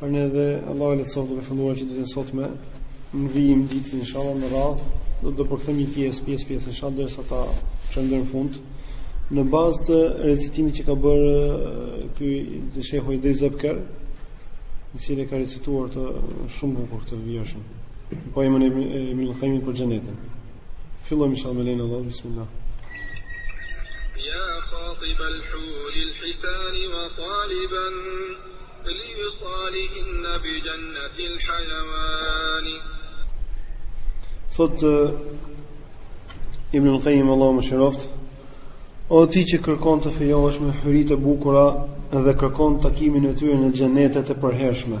Për ne dhe Allahu e lehtësoftë duke filluar që ditën e sotme në vijim ditë, inshallah, në radhë, do të përkthejmë një pjesë, pjesë, pjesë, inshallah, dhe sa ta çojmë deri në fund, në bazë të recitimit që ka bërë ky shehu Idris Ebker, i cili e ka recituar të shumë bukur këtë vjershën, poemën e Ibnul Kajimit për xhenetin. Fillojmë, inshallah, me lejen e Allahut, bismillah. Ja, khatib al-huri al-hisani wa taliban, Thotë Ibnul Kajim Allahu e mëshiroftë O ti që kërkon të fejohesh me hyrit e bukura dhe kërkon takimin e tyre në xhenetet e përhershme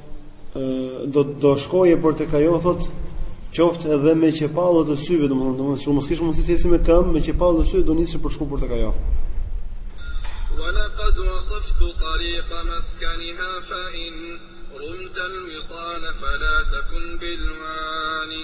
do do shkoje për tek ajo thot qoftë edhe me qepallët e syve domethënë domethënë që mos kishe mundësi të ecësh me këmbë me qepallët e syve do niseshe për t'shku për tek ajo wa laqad wasaftu tariqa maskaniha fa in rumta al wisal fala takun bil wani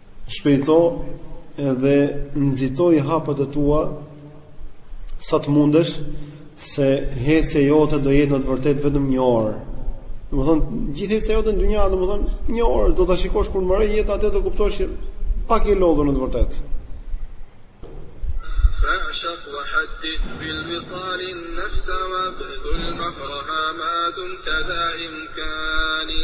Shpejto edhe nxitoj hapat e tua sa të mundesh se hecja jote do jetë në të vërtet vetëm një orë. Domethënë, gjithë hecja jote në dynja, domethënë, një orë, do ta shikosh kur mbërrin te ato do kuptosh që pak je lodhë në të vërtet. Fashak wa hadith bil wisalin nefsa wabdhul mahraha ma dumta dha imkani.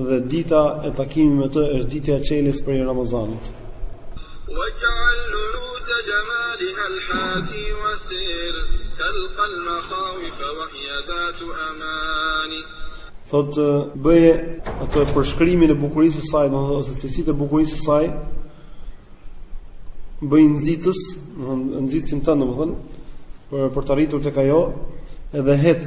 Dhe dita e takimit me të është dita e çeljes prej Ramazanit. Thotë, bëje atë përshkrimin e bukurisë së saj, domethënë ose cilësitë e bukurisë së saj, bëje nxitës, domethënë nxitësin tënd, domethënë për për të arritur tek ajo, edhe hec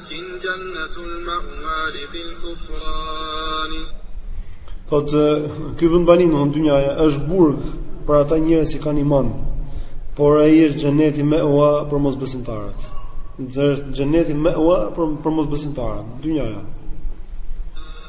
Thotë, Ky vendbanim, domethënë dynjaja, është burg për ata njerëz që kanë iman, por ai është xheneti me'wa për mosbesimtarët. Është xheneti me'wa për mosbesimtarët, dynjaja.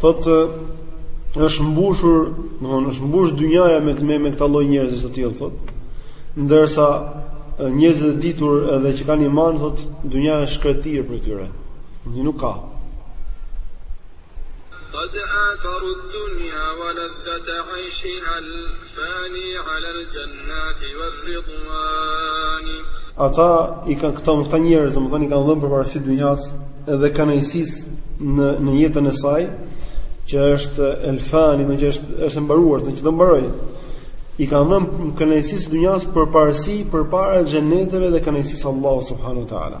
Thotë, është mbushur, domthonë është mbushur dynjaja me me, me këta lloj njerëzish të tillë, thotë. Ndërsa njerëzit e ditur edhe që kanë iman, thotë, dynjaja është shkretir për tyre. Një nuk ka. Qad atharu ad-dunya wa ladhata 'ayshiha al-fani 'ala al-jannati war-ridwani. Ata i kanë këta këta njerëz, domethënë i kanë dhënë përparësi dynjas dhe kënaqësisë në në jetën e saj, që është elfani, do të thotë është është e mbaruar, do të thotë do mbarojë. I kanë dhënë kënaqësisë dynjas përparësi përpara xheneteve dhe kënaqësisë Allahu subhanahu wa taala.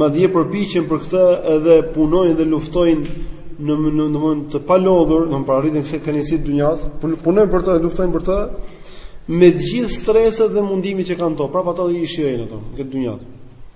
Madje përpiqen për këtë edhe punojnë dhe luftojnë në në domthon të palodhur, domthon për arritjen e kësaj kënaqësi të dynjas, punojnë për të, luftojnë për të me të gjithë streset dhe mundimet që kanë to, prapë ata i shijojnë ato, këtë dynjë.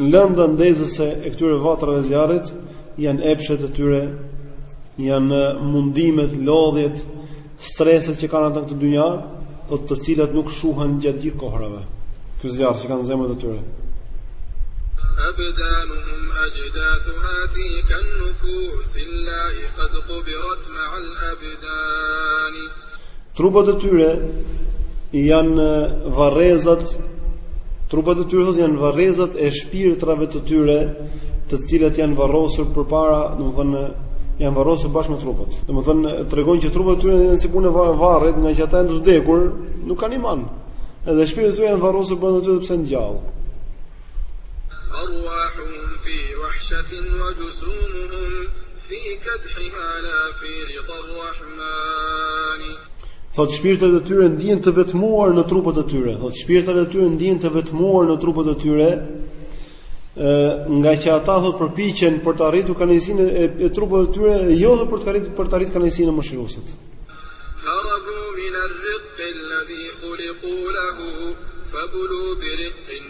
Lënda ndezëse e këtyre vatrave zjarrit janë epshet e tyre, janë mundimet, lodhjet, streset që kanë ata këtë dynja, po të cilat nuk shuhen gjatë gjithë kohërave. Ky zjarr që kanë zemrat e tyre. Abdanuhum ajdathuha ti kan nufus illai qad qubirat ma'al abdan. Trupat e tyre janë varrezat trupat e tyre janë varrezat e shpirtrave të tyre, të cilat janë varrosur përpara, domethënë janë varrosur bashkë me trupat. Domethënë tregon që trupat e tyre janë si punë e varrit, ngaqë ata janë të vdekur, nuk kanë iman. Edhe shpirtrat e tyre janë varrosur brenda tyre për së gjalli. Arwahuhum fi wahshatin wa jusumuhum fi kadhiha la fi ridar Thot shpirtrat e tyre ndihen të vetmuar në trupat e tyre. Thot shpirtrat e tyre ndihen të vetmuar në trupat e tyre, ë ngaqë ata thot përpiqen për të arritur kënaqësinë e, e trupave të tyre, jo dhe për të arritur për të arritur kënaqësinë e mëshiruesit. Harabu min ar-riq alladhi khuliqu lahu fabulu bi riqin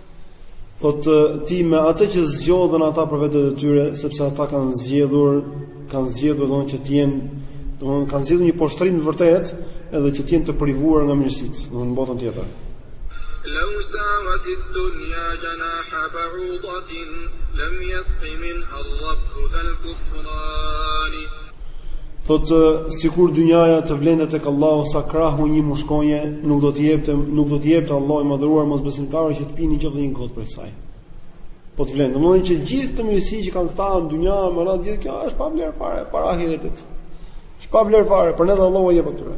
Thotë ti me atë që zgjodhën ata për vetet e tyre, sepse ata kanë zgjedhur, kanë zgjedhur domun që të jenë, domun kanë zgjedhur një poshtrim të vërtetë, edhe që të jenë të privuar nga mirësitë, domun në botën tjetër. Law sawat ad-dunya janah ba'udatin lam yasqi minha ar-rabb dhal kufran. Thotë sikur dynjaja të vlente tek Allahu sa krahu një mushkonje, nuk do të jepte, nuk do të jepte Allahu i madhëruar mosbesimtarëve që të pinin qoftë një gotë prej saj. Po të vlen, domethënë që gjithë të mirësi që kanë këta në dynja, megjithëse kjo është pa vlerë fare, para ahiretit. Është pa vlerë fare, prandaj dhe Allahu i jep këtyre.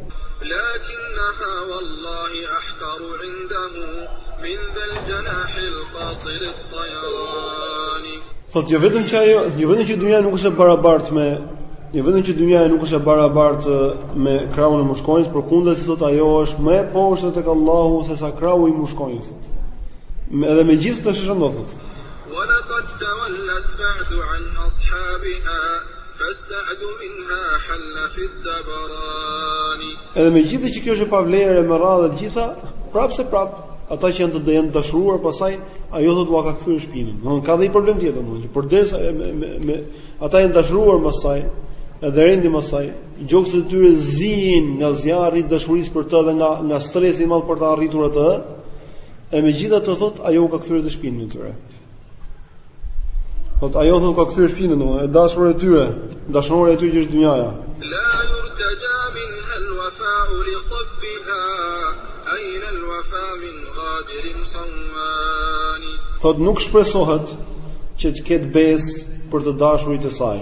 Lakinnaha wallahi ahqaru indahu min dhal janah al qasir al Thotë jo vetëm që ajo, jo vetëm që dynjaja nuk është e barabartë me, jo vetëm që dynjaja nuk është e barabartë me krahun e mushkonjës, përkundazi thotë ajo është më e poshtë tek Allahu se sa krahu i mushkonjës. Edhe me gjithë këtë është, thotë. Walaqad tawallat ba'du an ashabiha fasta'd minha hal fi ad-dabran. Edhe me gjithë që kjo është e pavlerë me radhë të gjitha, prapse prap, ata që janë të janë dashuruar pas saj Ajo thotë ua ka kthyer shpinën. Domthonë ka dhe një problem tjetër domthonë që përderisa me, me, me ata janë dashuruar mbas saj, edhe rendin mbas saj, gjokset e tyre zihen nga zjarri i dashurisë për të dhe nga nga stresi i madh për ta arritur atë. E megjithatë, thotë, ajo u ka kthyer dhe shpinën e tyre. Thotë ajo u ka kthyer shpinën domthonë e dashura e tyre. Dashnorja e tyre që është dynjaja. La yurtaja minha al-wafa'u li sabbiha, ayna al-wafa min ghadirin khawwani. Thotë nuk shpresohet që të ketë besë për të dashurit e saj.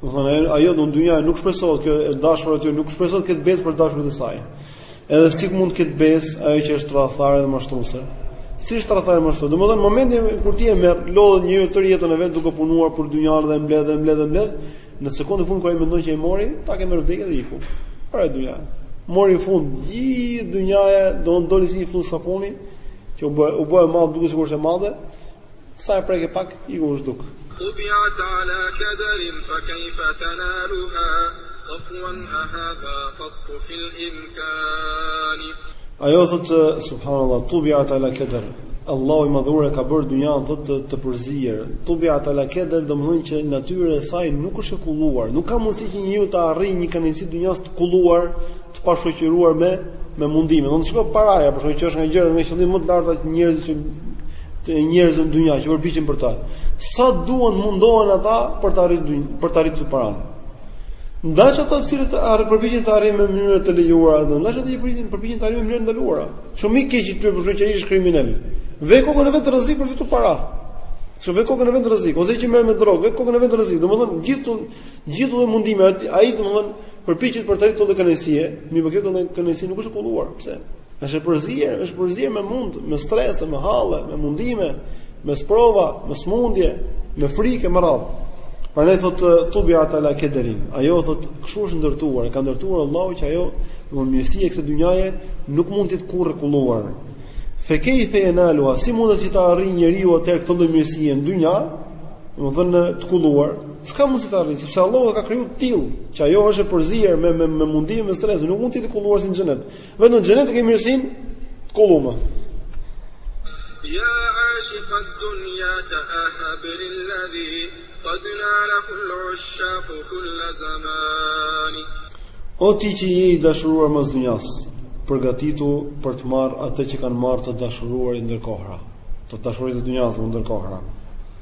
Domethënë ajo dynjaja nuk shpresohet kjo e dashura e tyre nuk shpresohet të ketë besë për dashurit e saj. Edhe si mund të ketë besë ajo që është tradhtare dhe mashtruese? Si është tradhtare mashtruese? Domethënë momentin kur ti e merr, lodhet njeriu tërë jetën e vet duke punuar për dynjan dhe mbledh dhe mbledh dhe mbledh, në sekondën e fundit kur ai mendon që e mori, tak e merr vdekja dhe iku prap dynjaja. Mori fund gjithë dynjaja, domethënë doli si një flluskë sapuni që u bë u bë e madhe, duket sikur është e madhe, Sa e preke pak, iku u zhduk. Tubiat ala kadarin fa kejfa tanaluha Safwan a hadha qattu fi l'imkani. Ajo thotë, subhanallah, tubiat ala keder, Allahu i Madhëruar e ka bërë dynjanë, thotë, të përzier. Tubiat ala keder domethënë që natyra e saj nuk është e kulluar. Nuk ka mundësi që njeriu të arrijë një kënaqësi të dynjasë të kulluar të pashoqëruar me me mundime. Domethënë shiko paraja, për shembull që është nga gjërat me qëllimet më të larta të njerëzit që të njerëzve në dynja që përpiqen për ta. Sa duhet mundohen ata për të arritur për të arritur paranë. Ndaj ata të cilët arrin përpiqen ta arrijnë në mënyrë të lejuara, ndaj ata që përpiqen përpiqen ta arrijnë në mënyrë të ndaluara. Shumë i keq i tyre për shkak që ai është kriminal. Ve kokën e vet në rrezik për fitu para. Shumë ve kokën e vet në rrezik, ose që merret me drogë, ve kokën e vet në rrezik. Domethënë gjithë Gjithë lloj mundimi ai domthon përpiqet për të arritur këtë kënaqësi, mirëpo kjo kënaqësi nuk është e kulluar. Pse? Është e përzier, është përzier me mund, me stres, me halle, me mundime, me sprova, me smundje, me frikë me radhë. Prandaj thot tubiat ala kederin. Ajo thot kshu është ndërtuar, e ka ndërtuar Allahu që ajo, domthon mirësia e kësaj dynjaje nuk mund të jetë kurrë e kulluar. Fe kejfe tenaluha, si mundet që ta arrijë njeriu atëherë këtë lloj mirësie në dynja, domethënë të kulluar, S'ka mundësi ta arrijë, sepse Allahu e ka krijuar të tillë, që ajo është e përzier me, me mundime, me stres, nuk mund të jetë e kulluar si në xhenet. Vetëm në xhenet e ke mirësinë të kulluar. Ja ashiq ad-dunya ta'ahab lilladhi qad nala kull ushaq kull zaman. O ti që je i dashuruar pas dunjas, përgatitu për të marrë atë që kanë marrë të dashuruarit ndër kohëra, të dashuruarit e dunjas ndër kohëra.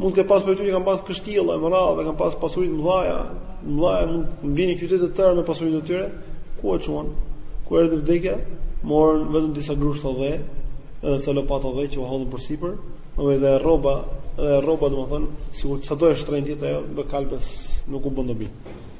Mund të ketë pas prej tyre që kanë pas kështjella e mëdha dhe kanë pas pasuri të mëdha, të mëdha mund të blinin qytete të tëra me pasurinë e tyre, ku i çuan? Ku erdhi vdekja? Morën vetëm disa grushta dhe, edhe ca lopata dhe që u hodhën përsipër, dhe rroba, dhe rroba domethënë, sikur sado e shtrenjtë të jetë ajo do kalbet, nuk u bën dobi.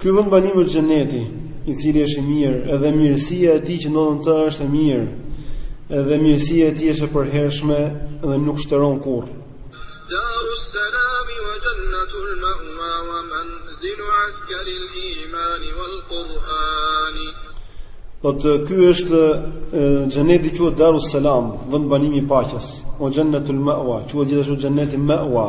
Ky vendbanim është xheneti, i cili është i mirë, edhe mirësia e tij që ndodhet në të është e mirë. Edhe mirësia e tij është e përhershme dhe nuk shteron kurrë. Daru salam wa jannatu al-ma'wa wa manzilu askaril iman wal-Quran. Thotë ky është xheneti quhet Daru salam, vendbanimi i paqes. Wa xhennetul ma'wa, quhet gjithashtu xheneti ma'wa,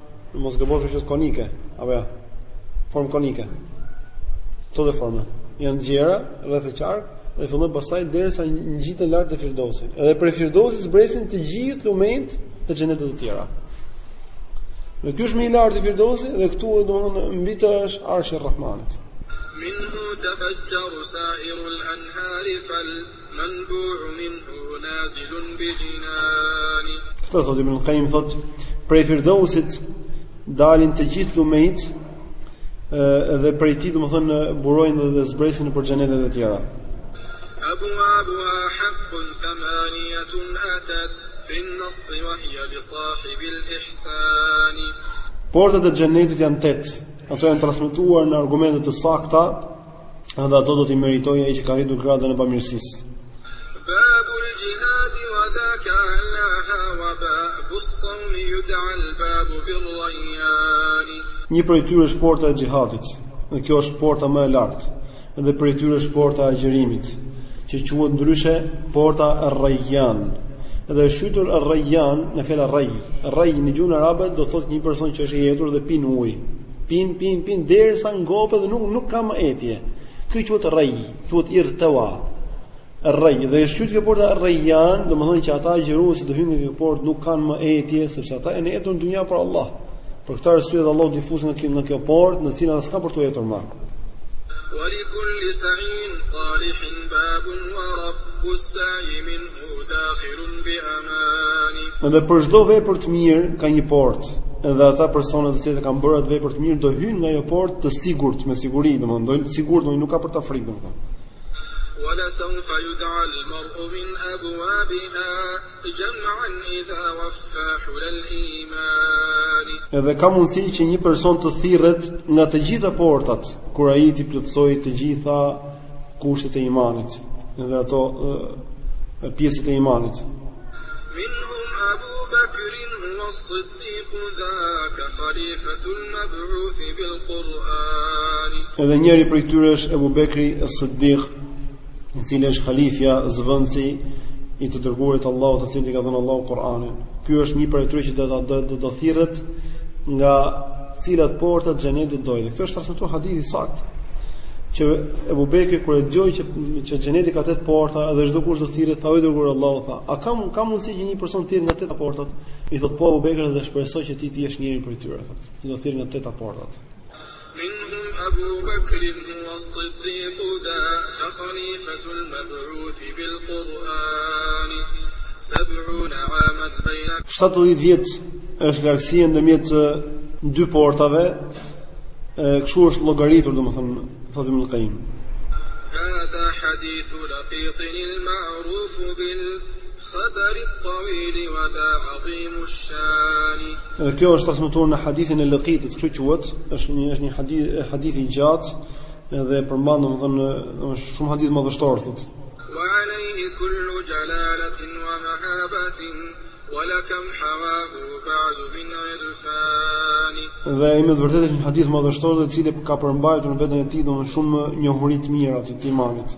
Mos gabofsha që është konike, apo jo? Formë konike. Këto dhe forma janë të gjera rreth e qark dhe fillon pastaj derisa ngjiten lart te Firdosi. Edhe prej Firdosit zbresin të gjithë lumenjtë e xheneteve të tjera. Dhe ky është më i larti Firdosi dhe këtu është domthonë mbi të është Arshi i Rahmanit. Minhu tafajjaru sa'irul anhar fal Kështu thotë Ibn Kajim thotë prej Firdausit dalin të gjithë lumenjtë dhe prej tij domethënë burojnë dhe zbresin nëpër xhenetet e tjera. Abwabuha haqqun thamaniyatun atat fi an-nass wa hiya li sahib al-ihsan. Portat e xhenetit janë tetë. Ato janë transmetuar në argumente të sakta Edhe ato do t'i meritojë ai që ka arritur gradën e bamirësisë. Babu l-gjihadi wa dhaka a'laha wa babu s-sawmi yud'a l-babu bir-rajjani. Një prej tyre është porta e xhihadit, dhe kjo është porta më e lartë, dhe prej tyre është porta e agjërimit, që quhet ndryshe porta er-rajjan, dhe është quajtur er-rajjan nga fjala raj, raj në gjuhën arabe do thotë një person që është i etur dhe pin ujë, Pin pin pin derisa ngopet dhe nuk nuk ka më etje. Ky quhet rrej, thuhet irtawa. Rrej dhe është quajt kjo porta rrejan, domethënë që ata agjëruesit do hyjnë në këtë portë nuk kanë më etje sepse ata janë etur në dynja për Allah. Për këtë arsye dhe Allahu i fut nga kjo nga kjo portë në të cilën s'ka për t'u etur më. Wa li kulli sa'in salihin babun wa rabbus sa'i minhu Dhe për çdo vepër të mirë ka një portë, dhe ata persona të cilët e kanë bërë atë vepër të mirë do hyjnë nga ajo portë të sigurt, me siguri, domethënë do jenë të sigurt, domethënë nuk ka për ta frikë domethënë. Edhe ka mundësi që një person të thirret nga të gjitha portat kur ai t'i plotësojë të gjitha kushtet e imanit dhe ato pjesët e imanit. Minhum Abu Bakrin huwa as-Siddiq dhaka khalifatu al-mab'uth bil-Quran. Edhe njëri prej tyre është Abu Bekri as-Siddiq, i cili është halifja, zëvendësi i të dërguarit të Allahut, të cilit i ka dhënë Allahu Kur'anin. Ky është një prej tyre që do të do të thirret nga cilat porta të xhenetit dojë. Kjo është transmetuar hadith i saktë që Ebu Bekri kur e dëgjoi që që xheneti ka tetë porta dhe çdo kush do thirret tha o i dërguar i Allahut tha a ka ka mundësi që një person të thirret nga tetë portat i thot po Ebu Bekri dhe shpresoj që ti të jesh njëri prej tyre thot që do thirret nga tetë portat minhum Abu Bakr huwa as-siddiq dhaka khalifatu al Shtatëdhjetë vjet është largësia ndërmjet dy portave, kështu është llogaritur, domethënë, thotë Ibn Qayyim. Dhe kjo është transmetuar në hadithin e Laqitit, kështu quhet, është një është një hadith, hadith i gjatë, Edhe përmban domethënë është shumë hadith madhështor thotë. Wa alayhi kullu jalalatin wa mahabatin wa lakam hawahu ba'du min irfan. Dhe ai me vërtetë është një hadith madhështor dhe i cili ka përmbajtur në veten e tij domethënë shumë njohuri të mira të imanit.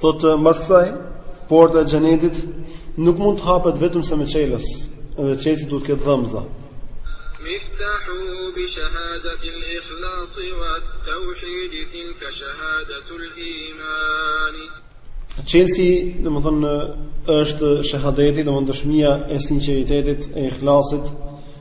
Thotë mbas kësaj, porta e xhenetit nuk mund të hapet vetëm se me çelës, dhe çelësi duhet të ketë dhëmbëza. Miftahu bi shahadati l-ikhlas wa t-tauhid tilka shahadatu l-iman. Çelësi, domethënë, është shahadeti, domethënë dëshmia e sinqeritetit, e ikhlasit,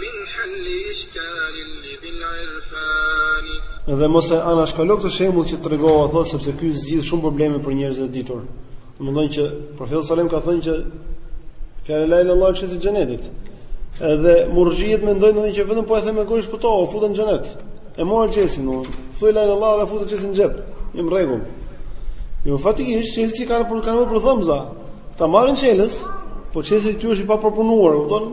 Min halli ishkalin li dhil irfani. Dhe mos e anashkalo këtë shembull që tregova thotë sepse ky zgjidh shumë probleme për njerëzit e ditur. Domethënë që profeti sallallahu alajhi wasallam ka thënë që fjala la ilaha illallah është e xhenetit. Edhe murxhiet mendojnë domethënë që vetëm po e them me gojë shpëtove, u fute në xhenet. E mora çelësin unë. Thuaj la ilaha illallah dhe fute çelësin në xhep. Në rregull. Jo faktikisht çelësi ka nevojë për ka nevojë për dhëmbëza. Ta marrim një çelës, po çelësi aty është i papërpunuar, kupton?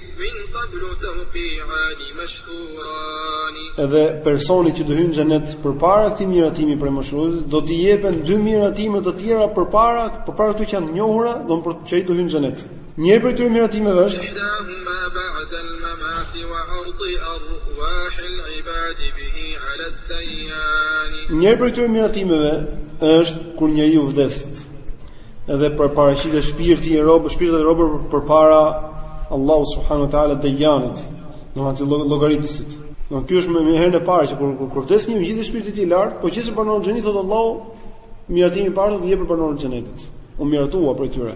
Edhe personi që do hyjë në xhenet përpara këtij miratimi prej mëshiruesit do t'i jepen dy miratime të tjera përpara, përpara ato që janë të njohura, domthonë që ai do hyjë në xhenet. Njëri prej këtyre miratimeve është Njëri prej këtyre miratimeve është kur njeriu vdes. Edhe paraqitet shpirti i robit, shpirti i robit përpara Allahu subhanahu wa taala Dejanit, do të thotë llogaritësit. Domethënë ky është në herën e parë që kur kur, kur vdes ngjitet shpirti i tij lart, po qe se është banor xheneti thotë Allahu, miratimi i parë do t'u jepet banorëve xhenetit. U miratua për tyre.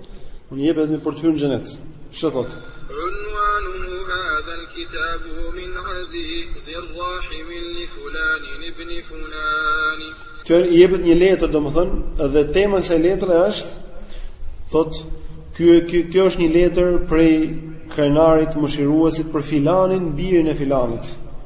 U jepet leje për të hyrë në xhenet. Ç'të thotë? Unwanuhu hadha al-kitabu min azizir rahim li fulan ibn fulan. Kjo i jepet një letër, domethënë, dhe tema e kësaj letre është thotë kjo kjo kjo është një letër prej krenarit mëshiruesit për filanin birin e filanit.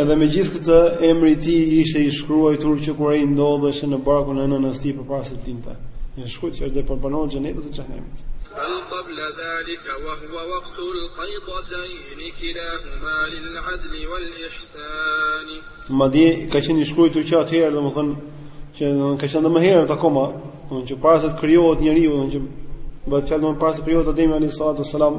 Edhe megjithë këtë, emri i tij ishte i shkruajtur që kur ai ndodheshe në barkun e nënës tij përpara se të lindte. Është shkruar që do jetë prej banorëve e xhenetit dhe xhehenemit. Bal qabla zalika wa huwa waqtu al-qabdatayn kilahuma lil-'adli wal-ihsan. Madje ka qenë i shkruajtur që atëherë, domethënë që domethënë ka qenë edhe më herët akoma, domethënë që para se të krijohet njeriu, domethënë që bëhet fjalë domethënë para se të krijohet Ademi alayhis salam,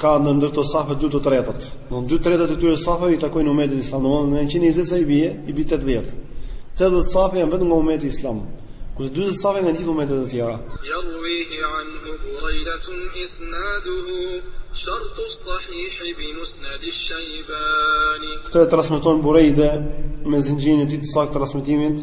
Ka në ndër të safet dy të tretat. Domethënë dy të tretat e tyre safe i takojnë umetit islam. Domethënë në 120 sa i bie, i bie 80. 80 safe janë vetëm nga umeti islam. Kurse 40 safe nga gjithë umetet e tjera. Yarwihi anhu Buraidatun isnaduhu shartu s-sahihi bi musnadi s-Shejbani. Këtë e transmeton Buraide me zinxhirin e tij të saktë të transmetimit.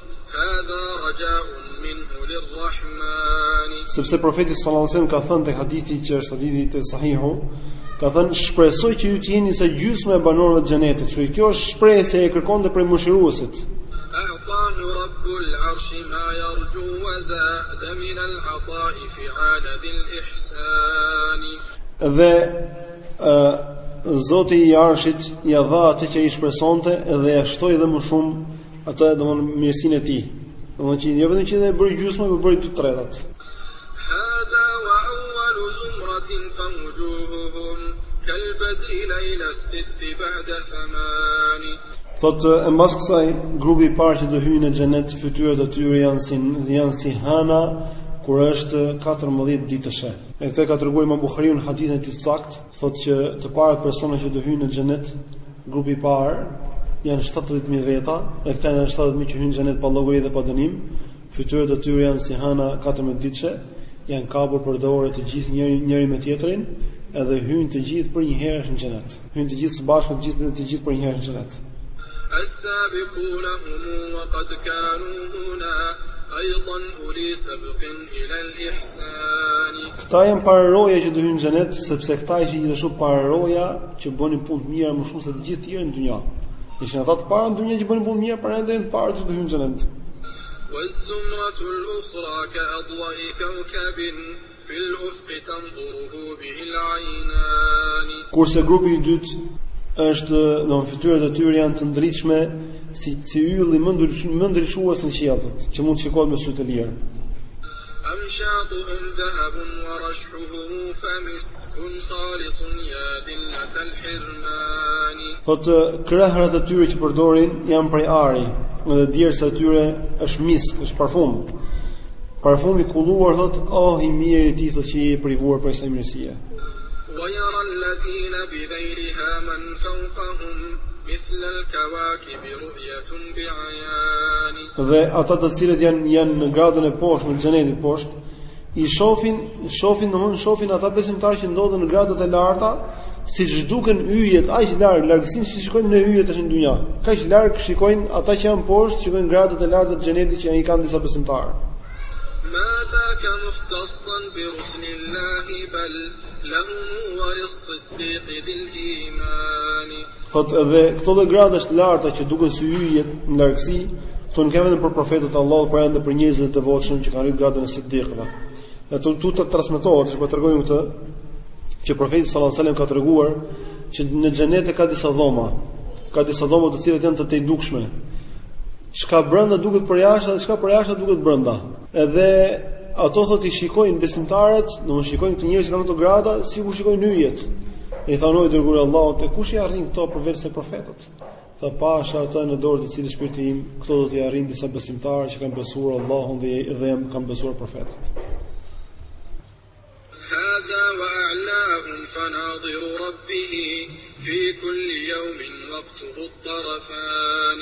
Hadha raja'un minhu lirrahmani. Sepse Profeti sallallahu alajhi wasallam ka thënë te hadithi që është hadithi i sahihu, ka thënë shpresoj që ju të jeni sa gjysma e banorëve të xhenetit. Kështu që kjo është shpresë që e kërkonte prej mëshiruesit. A'tahu Rabbul Arshi ma yarju wa zada min al-'ata'i fi 'ala dhil ihsan. Dhe ë Zoti i Arshit ia dha atë që ai shpresonte dhe ia shtoi edhe më shumë Atë domethënë mirësinë e tij. Domethënë që jo vetëm që e bëri gjysmën, por bëri dy të tretat. Hada wa awwal zumratin fa wujuhuhum kal badri layla sitt ba'da thaman. Thotë e mbas kësaj grupi i parë që do hyjë në xhenet fytyrat e tyre janë si janë si hëna kur është 14 ditëshe. E këtë ka treguar Imam Buhariu në hadithin e tij të saktë. thotë që të parat persona që do hyjnë në xhenet, grupi i parë janë 70000 veta, dhe këta janë 70000 që hyjnë në xhenet pa llogari dhe pa dënim. Fytyrat e tyre janë si hëna 14 ditëshe, janë kapur për dore të gjithë njëri njëri me tjetrin, edhe hyjnë të gjithë për një herësh në xhenet. Hyjnë të gjithë së bashku të gjithë të gjithë për një herësh në xhenet. As-sabiqun hum wa qad kanu huna aydan uli sabqin Këta janë pararoja që do hyjnë në xhenet, sepse këta ishin gjithashtu pararoja që bënin punë të mira më shumë se të gjithë të tjerët në dynja. Ishin ata të parë në dynja që bënin punë të mira, pra edhe të parë që do hyjnë në xhenet. Wa zumratul ukhra ka adwa'i kawkabin fil ufqi Kurse grupi i dytë është, domthonë fytyrat e tyre janë të ndritshme si si ylli më ndriçues më ndriçues në qiell, që mund të shikohet me sy të lirë. Thotë krehrat e tyre që përdorin janë prej ari, dhe djersa e tyre është misk, është parfum. Parfum i kulluar thotë, "Oh i mjeri ti thotë që je i privuar prej kësaj mirësie." Dhe ata të cilët janë janë në gradën e poshtme të xhenetit poshtë I shofin, shofin domthon shofin ata besimtarë që ndodhen në gradat e larta, siç duken yjet aq larg, largësinë siç shikojmë ne yjet tash në dynja. Kaq larg shikojnë ata që janë poshtë, shikojnë gradat e larta të xhenetit që i kanë disa besimtarë. Ma dhaka muhtassan bi rusli Allahi bal lahum wa lis Thotë edhe këto lloj gradash të larta që duken si yje në largësi, këto nuk janë vetëm për profetët e Allahut, por janë edhe për njerëzit e devotshëm që kanë arritur gradën e siddiqëve. Dhe këtu këtu transmetohet, siç po tregojmë këtë, që profeti sallallahu alajhi wasallam ka treguar që në xhenet ka disa dhoma, ka disa dhoma të cilat janë të tejdukshme. Çka brenda duket përjashta dhe çka përjashta duket brenda. Edhe ato thotë i shikojnë besimtarët, do të shikojnë këto njerëz që kanë këto grada, sikur shikojnë yjet. I thanë o i dërguari Allahut e kush i arrin këto përveç se profetët. Tha pasha atë në dorë të cilit shpirti im, këto do t'i arrin disa besimtarë që kanë besuar Allahun dhe dhe kanë besuar profetët. Hada wa a'lahum fa nadhiru rabbih fi kulli yawmin waqtuhu at-tarafan.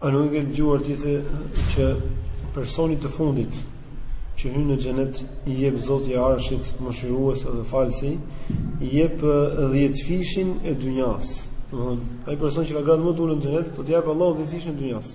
A nuk e ke dëgjuar ti që personit të fundit që hyn në xhenet i jep Zoti i Arshit mëshirues dhe falsi, i jep 10 fishin e dynjas. Domthon, ai person që ka gradë më të ulët në xhenet, do t'i jap Allahu 10 fishin e dynjas.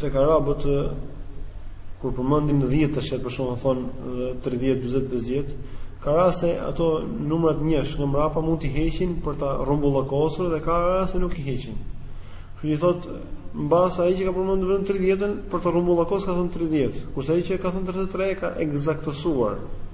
Tek arabët kur përmendin 10-shet për shembull thon 30 40 50 ka raste ato numrat njësh nga mbrapa mund t'i heqin për ta rrumbullakosur dhe ka raste nuk i heqin. Kështu që thot mbase ai që ka përmendur vetëm 30-ën për të rrumbullakos ka thënë 30, kurse ai që ka thënë 33 e ka ekzaktësuar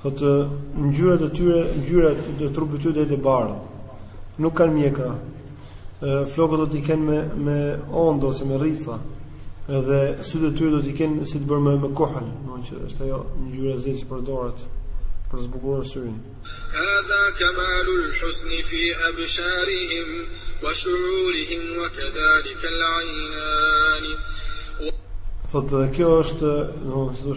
Thotë ngjyrat e tyre, ngjyrat e trupit të tyre të bardhë. Nuk kanë mjekra. Flokët do t'i kenë me me onde ose me rrica. Edhe sytë e tyre do t'i kenë si të bërë me, me kohël, domethënë që është ajo ngjyra e zezë që përdoret për të zbukuruar syrin. Hadha kamalul husn fi absharihim wa shu'urihim wa kadhalika al-'aynan. Thotë kjo është, domethënë,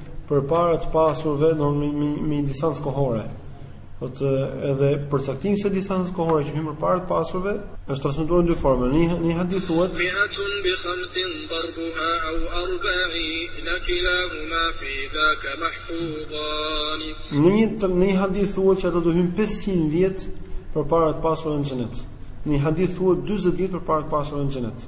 përpara të pasurve në me, me, me një distancë kohore. Thotë edhe përcaktimi i asaj distancës kohore që hyn përpara të pasurve është transmetuar në dy forma. Në një, një hadith thuhet mi'atun bi khamsin darbuha aw arba'ina kilahuma fi dhaka mahfuzan. Në një në një hadith thuhet që ata do hyn 500 vjet përpara të pasurve në xhenet. Në një hadith thuhet 40 vjet përpara të pasurve në xhenet.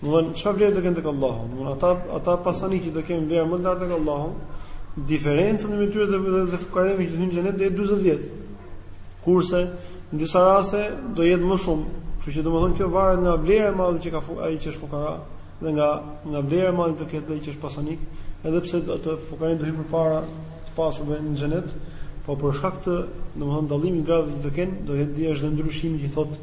Domthon çfarë vlerë do kenë tek Allahu? Domthon ata ata pasanikë që do kenë vlerë më të lartë tek Allahu, diferenca ndërmjet tyre dhe dhe, dhe fukareve që hyjnë në xhenet do jetë 40 vjet. Kurse në disa raste do jetë më shumë. Kështu që domthon kjo varet nga vlera e madhe që ka ai që është fukara dhe nga nga vlera e madhe të ketë ai që është pasanik, edhe pse ata fukarenjtë do hyjnë përpara të pasurve në xhenet, po për shkak të domthon dallimit të gradave që do kenë, do jetë dhe ai është ndryshimi që thotë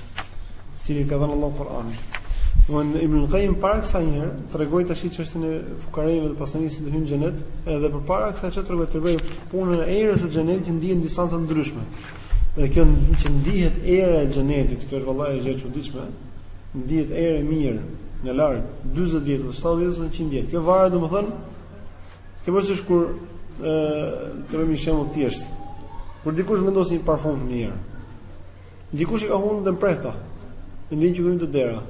Cilit i ka dhënë Allahu Kur'anin. Von Ibn al-Qayyim para kësaj një herë tregoi tash çështjen e fukareve dhe pasanikëve që do hyjnë në xhenet, edhe përpara kësaj çfarë tregoi, tregoi punën e erës së xhenetit që ndihet në distanca të ndryshme. Dhe kjo që ndihet era e xhenetit, kjo është vallahi gjë e çuditshme. Ndihet erë e mirë nga larg 40 vjet ose 70 vjet ose 100 vjet. Kjo varet domethënë kjo mos është kur ë të vëmë shembull thjesht. Kur dikush vendos një parfum të mirë, Dikush i ka hundët e mprehta. E ndjen që te dera.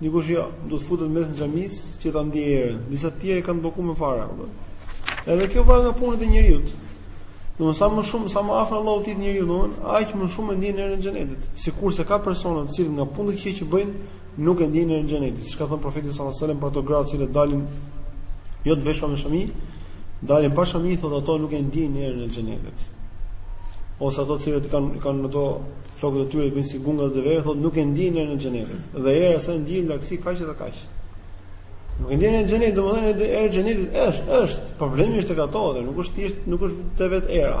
Dikush jo, duhet të futet në mes xhamisë që ta ndiejë erën. Disa të tjerë i kanë bllokuar me fare. Edhe kjo varet nga punët e njeriut. Domthonë sa më shumë, sa më afër Allahut të jetë njeriu, domthonë aq më shumë e ndjen erën e xhenetit. Sikurse ka persona të cilët nga punët e këqija që bëjnë, Nuk e ndjen erën e xhenetit. Siç ka thon profeti sallallahu alajhi wasallam për ato gra të cilat dalin jo të veshura me shami, dalin pa shami thotë ato nuk e ndjejnë erën e xhenetit. Ose ato të cilat kanë kanë ato flokët e tyre bëjnë si gungat e devesë thotë nuk e ndjejnë erën e xhenetit. Dhe era e saj ndihet largësi kaq edhe kaq. Nuk e ndjen erën e xhenetit, domethënë era e xhenetit është, është. Problemi është tek ato, nuk është thjesht nuk është te vet era.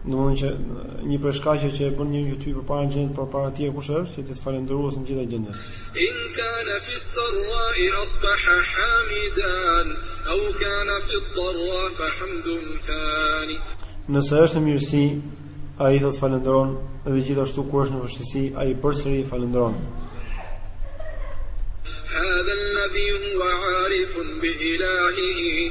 Domethënë që një prej shkaqeve që e bën njeriun ty përpara në xhenet përpara të tjerëve kush është që të të falënderues në gjitha gjendjet. In kana fi serrai asbaha hamidan, au kana fi darra fa hamdun thani. Nëse është në mirësi, ai thot falendëron, dhe gjithashtu kur është në vështirësi, ai përsëri falendëron. Hadhe lëdhi hua arifun bi ilahihi,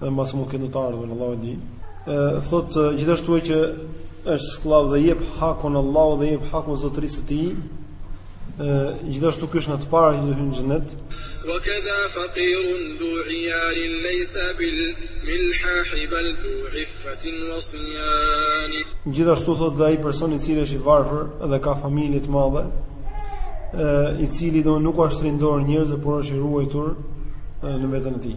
Dhe mbase mund të ketë ardhur, Allahu e di. Thot gjithashtu që është skllav dhe jep hakun Allahut dhe jep hakun zotërisë së tij. Gjithashtu ky është nga të parët që do hyjë në xhenet. Wa kadha faqirun du iyal laysa bil milhah bal du iffatin wa siyan. Gjithashtu thot dhe ai person i cili është i varfër dhe ka familje të madhe, i cili do nuk ia shtrin dorën njerëzve, por është i ruajtur në veten e tij.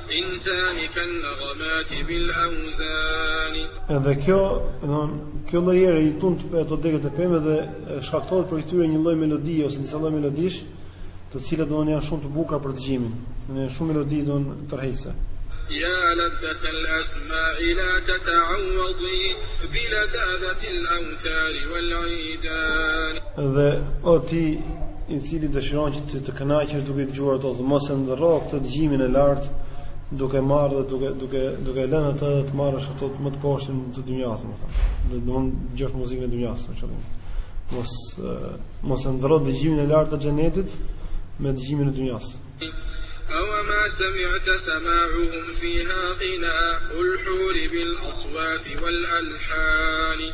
Edhe kjo, domthonë, kjo lloj ere i tund pra ato degët e pemëve dhe shkaktohet prej tyre një lloj melodie ose disa lloj melodish, të cilat domthonë janë shumë të bukura për dëgjimin, domthonë janë shumë melodi domthonë tërheqëse. Dhe o ti i cili dëshiron që. Ti të kënaqesh duke dëgjuar ato, mos e ndërro këtë dëgjimin e lartë, duke marrë dhe duke duke duke lënë atë dhe të marrësh ato më të poshtmen të dynjas, domethënë. Domethënë dëgjosh muzikën e dynjas në qëllim. Mos mos e ndërro dëgjimin e lartë të xhenetit me dëgjimin e dynjas. Awa ma sami'ta sama'uhum fiha ghina ul huri bil aswati wal alhani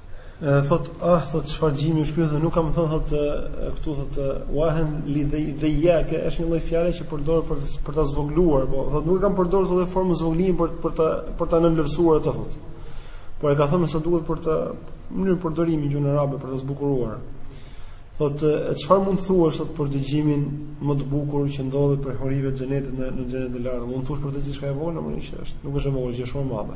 Edhe thot, ah, thot çfarë dëgjimi është ky dhe nuk kam thënë thot këtu thot wahen li dhejak është një lloj fjale që përdoret për për ta zvogëluar, po thot nuk e kam përdorur këtë formë zvogëlimi për për ta për ta nënvlerësuar atë thot. Por e ka thënë se është dhe kjo mënyrë përdorimi gjuhën arabe për ta zbukuruar. Thot çfarë mund të thuash thot për dëgjimin më të bukur që ndodhet prej hyrive të xhenetit në në xhenetin e lartë. Mund të thuash për të gjithçka e vogël, ma një që është, nuk është e vogël, është shumë e madhe.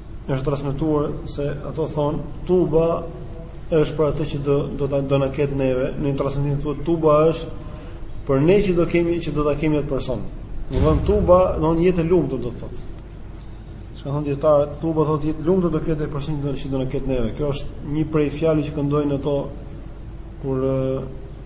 Është transmetuar se ato thonë tuba është për atë që do do ta do na ketë neve. Në një transmetim thotë tuba është për ne që do kemi që do ta kemi atë person. Domethënë tuba, domethënë jetë e lumtur do të thotë. Çka thonë dietarët, tuba thotë jetë lumtur do ketë personi që do na ketë neve. Kjo është një prej fjalëve që këndojnë ato kur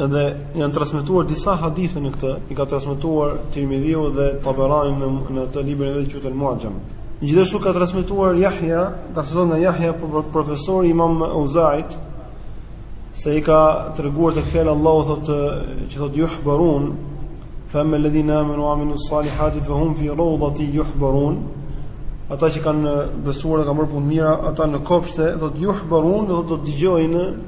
Edhe janë transmetuar disa hadithe në këtë, i ka transmetuar Tirmidhiu dhe Taberani në në atë librin e vet që quhet Mu'jam. Gjithashtu ka transmetuar Yahya, ka thënë nga Yahya, profesori i Imam Uzait, se i ka treguar te fjala Allahu thotë që thotë yuhbarun fa amma alladhina amanu wa amilu salihati fa hum fi rawdatin yuhbarun ata që kanë besuar dhe kanë bërë punë të mira ata në kopshte do të yuhbarun do të dëgjojnë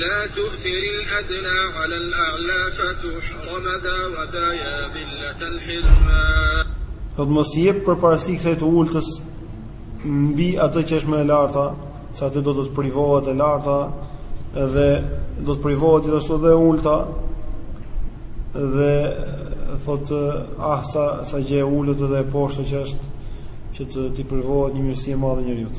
La tu'thir adna alal a'la fatuhram dha wa dha ya dhillatal hirman. Thotë mos i jep përparësi kësaj të ultës mbi atë që është më e larta, se aty do të të privohet e larta dhe do të privohet gjithashtu dhe e ulta dhe thotë ah sa sa gjë e ulët dhe e poshtë që është që t'i privohet një mirësi e madhe njeriut.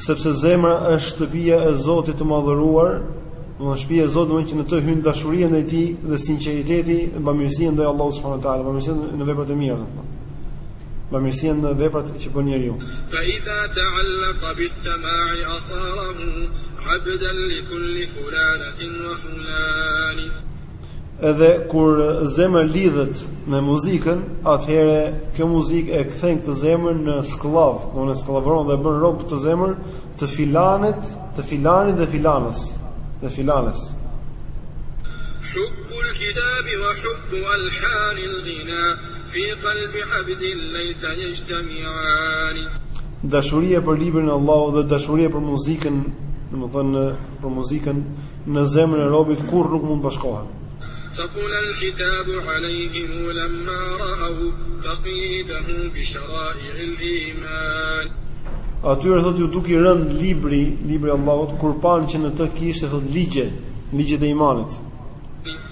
Sepse zemra është shtëpia e Zotit të Madhëruar, do të shtëpia e Zotit do të thotë që në të hyn dashuria ndaj Tij dhe sinqeriteti dhe bamirësia ndaj Allahut subhanahu wa taala, bamirësia në veprat e mira, bamirësia në veprat që bën njeriu. Fa idha ta'allaqa bis sama'i asarahu 'abdan li kulli fulanatin wa fulani. Edhe kur zemra lidhet me muzikën, atëherë kjo muzikë e kthen këtë zemër në skllav, do të thotë skllavëron dhe bën rob këtë zemër të filanit, të filanit dhe filanës, dhe filanes. Hubbu al-kitab wa hubbu alhan al-ghina fi qalb 'abdin laysa yajtami'an. Dashuria për librin e Allahut dhe dashuria për muzikën, domethënë për muzikën në zemrën e robit kurrë nuk mund të bashkohen. Thaqula al-kitab alayhim lamma ra'u taqyidahu bi shara'i al-iman. Atyre thotë iu duk i rëndë libri, libri i Allahut kur panë që në të kishte thotë ligje, ligjet e imanit.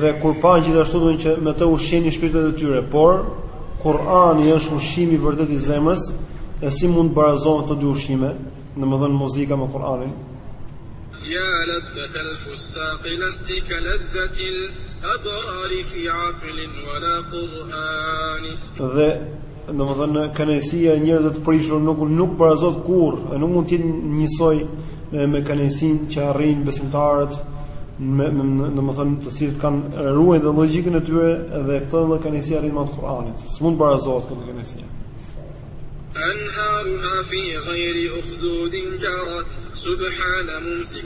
Dhe kur panë gjithashtu do të thotë që me të ushqenin shpirtrat e tyre, por Kur'ani është ushqimi i vërtetë i zemrës, e si mund të barazohen këto dy ushqime, domethënë muzika me Kur'anin? Ja ladhata al-fussaq lasti ka ladhati al-abrar fi aql wala Kur'an. Domethënë kënaqësia e njerëzve të prishur nuk nuk barazohet kurrë, e nuk mund të jetë njësoj me, me kënaqësinë që arrijnë besimtarët me, me, me domethënë të cilët kanë ruajtur dhe logjikën e tyre dhe këtë lloj kënaqësie arrijnë me Kur'anin. S'mund të barazohet kjo kënaqësi. Anharuha fi ghayri ukhdudin jarat subhana mumsik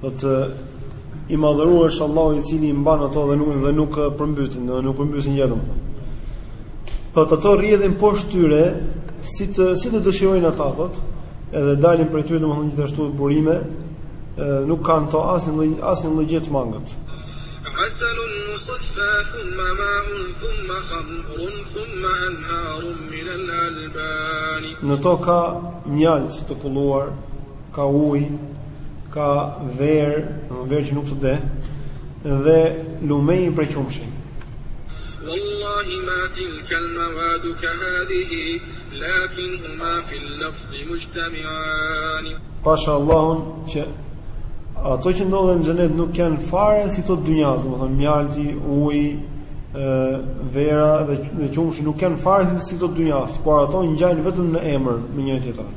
Thotë i madhëruar është Allahu i cili i mban ato dhe nuk dhe nuk përmbytin, dhe nuk përmbysin gjë domethënë. Po ato rrjedhin poshtë tyre si të si të dëshirojnë ata thot, edhe dalin prej tyre domethënë gjithashtu burime, e, nuk kanë to asnjë lloj asnjë lloj gjë të mangët. Asalun musaffa thumma ma'un thumma khamrun thumma anharun min al-alban. Në to ka mjaltë të kulluar, ka ujë, ka verë, verë që nuk të deh, dhe lumenj prej qumshi. Wallahi ma tilka al-mawad ka hadhihi, lakin huma fi al-lafz mujtami'an. Pasha Allahun që ato që ndodhen në xhenet nuk janë fare si këto dynjas, domethënë mjalti, uji, vera dhe qumshi nuk janë fare si këto dynjas, por ato ngjajnë vetëm në emër me njëri tjetrin.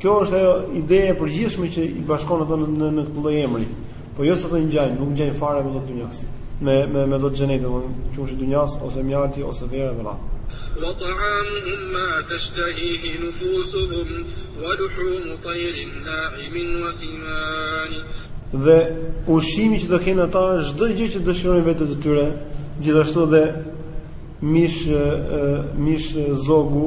Kjo është ajo ide e përgjithshme që i bashkon ato në në, në këtë lloj emri. Po jo se ato ngjajnë, nuk ngjajnë fare me ato të dynjas. Me me me ato të xhenetit, domethënë, qumshi i dynjas ose mjalti ose vera e vëlla. Wa ta'amuhum ma tashtahihi nufusuhum wa luhum tayrin na'imin wa siman. Dhe ushqimi që do kenë ata është çdo gjë që dëshirojnë vetet e tyre, gjithashtu dhe mish mish zogu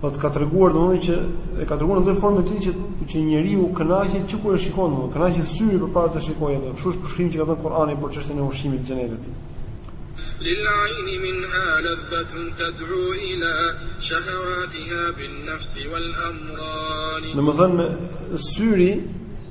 Po e ka treguar domethënë që e ka treguar në një formë të tillë që që njeriu kënaqet që kur e shikon domethënë, kënaqet syri përpara ta shikojë atë. Kështu është përshkrimi që ka dhënë Kurani për çështjen e ushqimit të xhenetit. Lil aini minha ladhatun tad'u ila shahawatiha bin nafsi wal amrani. Domethënë syri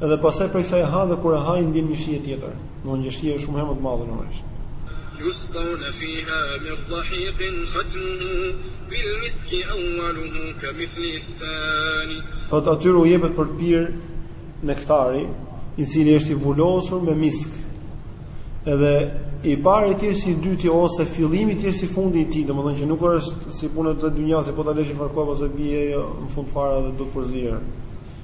Edhe pastaj prej se e ha dhe kur e ha i ndjen një shije tjetër. Domthonë një shije shumë herë më të madhe normalisht. Yusqawna fiha min rahiqin khatmuhu bil miski awwaluhu kamithli ath-thani. Thotë atyre u jepet për të pirë nektari, i cili është i vulosur me misk. Edhe i pari i tij është si i dyti ose fillimi i tij është si fundi i tij, domethënë që nuk është si puna e dynjas, po ta lësh fare kohe ose bie jo, në fund fare dhe do të përzihet.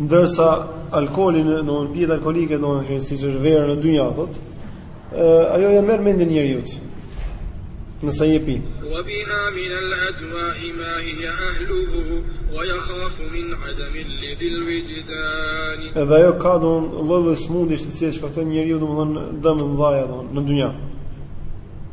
Ndërsa alkooli, domthonë pijet alkoolike, domthonë siç është vera në dynja thotë, ajo ja merr mendjen njeriut. Nëse ai e pi. Wa biha min al-adwa ma hiya ahluhu wa yakhaf min adam alladhi al-wijdan. Edhe ajo ka don lloj-lloj smundish të cilat i shkaktojnë njeriut domthonë dëme të mëdha domthonë në dynja.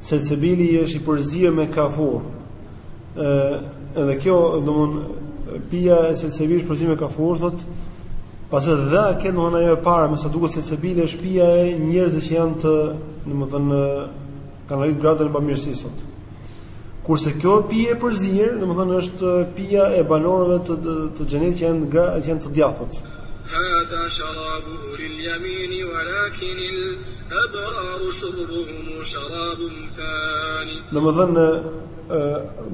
Selsebili është i përzier me kafur. ë Edhe kjo, domthon pija e selsebilit është përzier me kafur, thotë Pastaj tha kemi nga ajo e para, me sa duket selsebili është pija e njerëzve që janë të, domethënë kanë arrit gradën e bamirësisë sot. Kurse kjo pije e përzier, domethënë është pija e banorëve të të, të xhenetit që janë gra, që janë të djathtë. Hada sharabu ulil yamini walakin Domethënë në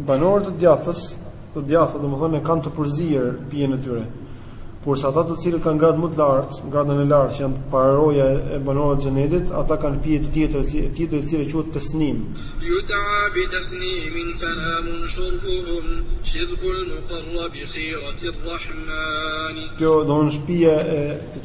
banorët e djathtës, të djathtët domethënë e kanë të përzier pijen e tyre. Kurse ata të cilët kanë gradë më të lartë, gradën e lartë që janë pararoja e banorëve të xhenetit, ata kanë pije të tjetër, tjetër e cila quhet tesnim. Kjo domethënë është pije e të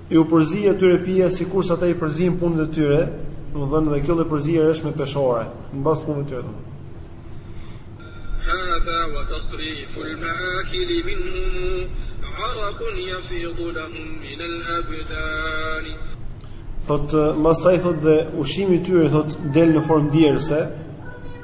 Iu përzie atyre pija sikurse ata i përzien punët e tyre, domethënë dhe kjo lloj përzierje është me peshore, mbas punëve të tyre domethënë. Hadha wa tasrifu al-ma'akil minhum 'araqun yafidu lahum min al-abdan. Thotë, mbas asaj thotë dhe ushqimi i tyre thotë del në formë djerse,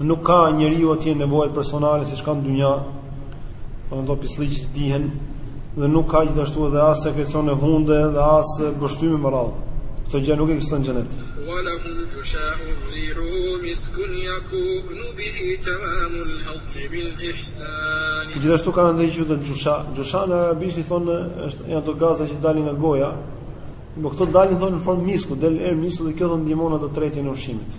Nuk ka njeriu atje nevojat personale siç ka në dynja, do të pislliqet dihen dhe nuk ka gjithashtu edhe as sekrecione hunde dhe as pështymë me radhë. Këto gjëra nuk ekzistojnë në xhenet. Gjithashtu kanë ndaj që gjusha, gjusha në arabisht i thonë është janë ato gaza që dalin nga goja. Por këto dalin thotë në formë misku, del er misku dhe kjo do ndihmon atë tretjen e ushqimit.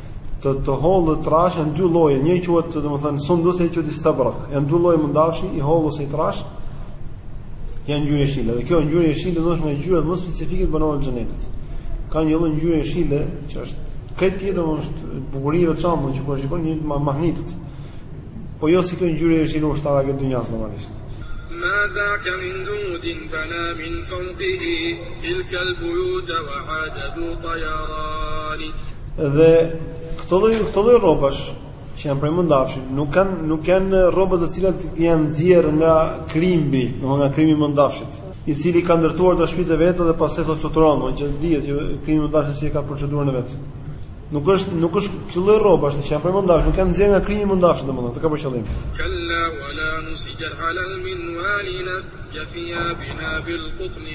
të të hollë dhe trash janë dy lloje, një quhet domethënë sundus, një quhet istabrak. Janë dy lloje mundafshi, i hollë ose i trash. Janë ngjyrë jeshile. Dhe kjo ngjyrë jeshile është nga ngjyrat më specifike të banorëve të xhenetit. Ka një lloj ngjyrë jeshile që është këtë tjetër më është bukuri e veçantë që po shikon të mahnit. Po jo si kjo ngjyrë jeshile ushtarake e dynjas normalisht. Ma dhaka min dudin bana min fawqihi tilka al-buyut wa ada dhu tayaran. Dhe këto lloj këto lloj rrobash që janë prej mëndafshit, nuk kanë nuk janë rroba të cilat janë nxjerr nga krimbi, domethënë nga krimi i mëndafshit, i cili ka ndërtuar shtëpitë e veta dhe pastaj thotë fluturon, domethënë që dihet që krimi i mëndafshit si e ka procedurën e vet. Nuk është nuk është këto lloj rrobash që janë prej mëndafshit, nuk janë nxjerr nga krimi i mëndafshit domethënë, këtë ka për qëllim. Kalla wala nusijat ala al-minwali nasja thiyabina bil-qutn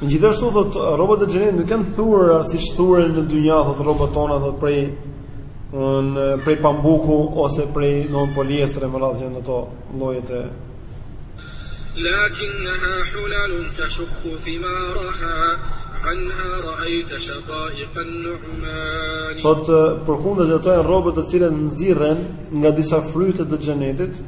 Gjithashtu thot rrobat e xhenetit nuk janë thurë siç thuren në dynjë thot rrobat tona thot prej un prej pambuku ose prej non poliestre më radhë në ato llojet e Lakinnaha hulalun tashuq thimaruha anha ra'ayt shaqa'iq an-nu'man Thot përkundër ato janë rrobat të cilat nxirren nga disa fryte të xhenetit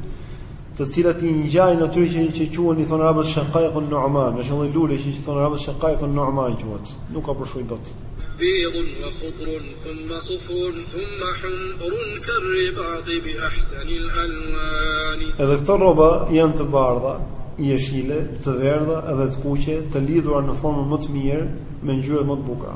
të cilat i ngjajnë atyre që që quhen i thon arabët shaqaiq an-nu'man, është një lloj lule që i thon arabët shaqaiq an-nu'man quhet. Nuk ta përshkruaj dot. Bidhun wa khudrun thumma sufrun thumma humrun karribati bi ahsanil alwan. Edhe këto rroba janë të bardha, jeshile, të verdha dhe të kuqe, të lidhura në formën më të mirë, me ngjyrat më të bukura.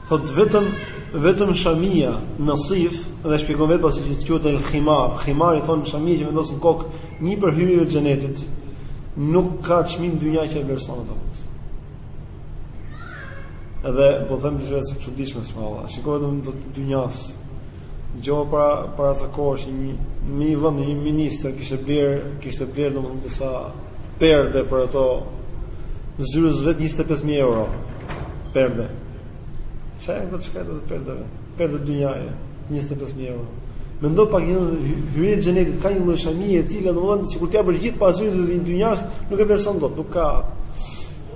Thot vetëm vetëm shamia nasif dhe shpjegon vetë nasif quhet el khimar. Khimari thon shamia që vendos në kokë një prej hyrive të xhenetit. Nuk ka çmim dynja që e vlerëson atë. Edhe po them diçka të çuditshme subhanallahu. Shiko vetëm të dynjas. Dëgjova para para sa kohësh një në një vend një ministër kishte bler kishte bler domethënë disa perde për ato zyrës vet 25000 euro perde. Çka janë këto çka do të perdave? Perde dynjaje 25000 euro. Mendo pak një hyri e xhenetit ka një lloj shamie e cila domethënë sikur t'ia bësh gjithë pasurit e dynjas nuk e vlerëson dot, nuk ka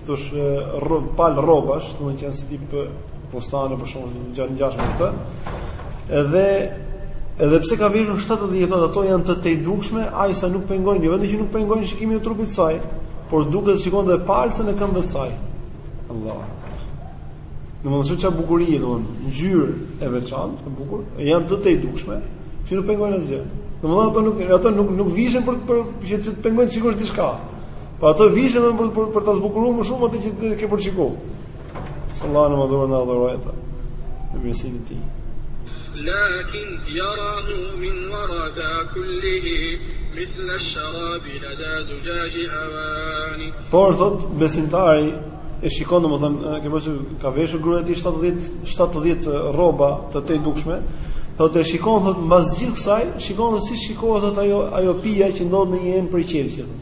këto pal rrobash, domethënë si tip fustane diçka e ngjashme me këtë. Edhe edhe pse ka veshur 70 ato, ato janë të tejdukshme, aq sa nuk pengojnë, jo vetëm që nuk pengojnë shikimin e trupit të saj, por duket shikon dhe palcën e këmbës së saj. Allah. Domethënë çfarë bukurie, domethënë, ngjyrë e veçantë, e bukur, e janë të tejdukshme, që nuk pengojnë asgjë. Domethënë, ato nuk, ato nuk, nuk vishen për, për, për, që të pengojnë që të shësh diçka. Po ato vishen për për, për ta zbukuruar më shumë atë që ke përsipër. Allahu subhanehu ve teala na dhuroftë ata me mirësinë e tij. Lakin yarahu min wara dha kullihi mithla ash-sharab lada zujaj awani. Por thot besimtari e shikon domethënë që pasi ka veshur gruaja e tij 70 70 rroba të tejdukshme thot e shikon thot mbas gjithë kësaj shikon se si shikohet ajo ajo pija që ndodh në një enë prej qelqi thot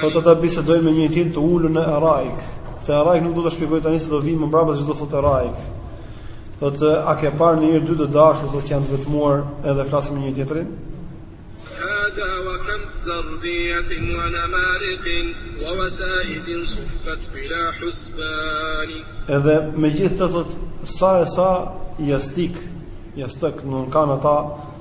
Thot ata bisedojmë me njëri tjetrin të ulur në Araik. Këtë Araik nuk do ta shpjegoj tani se do vijmë mbrapa çdo të thotë Araik. Thot a ke parë ndonjëherë dy të dashur thot që janë të vetmuar edhe flasin me njëri tjetrin. Hada wa kam zarbiyatin wa namariq wa wasaid suffat bila husban. Edhe megjithatë thotë sa e sa jastëk, jastëkë kanë kanë ata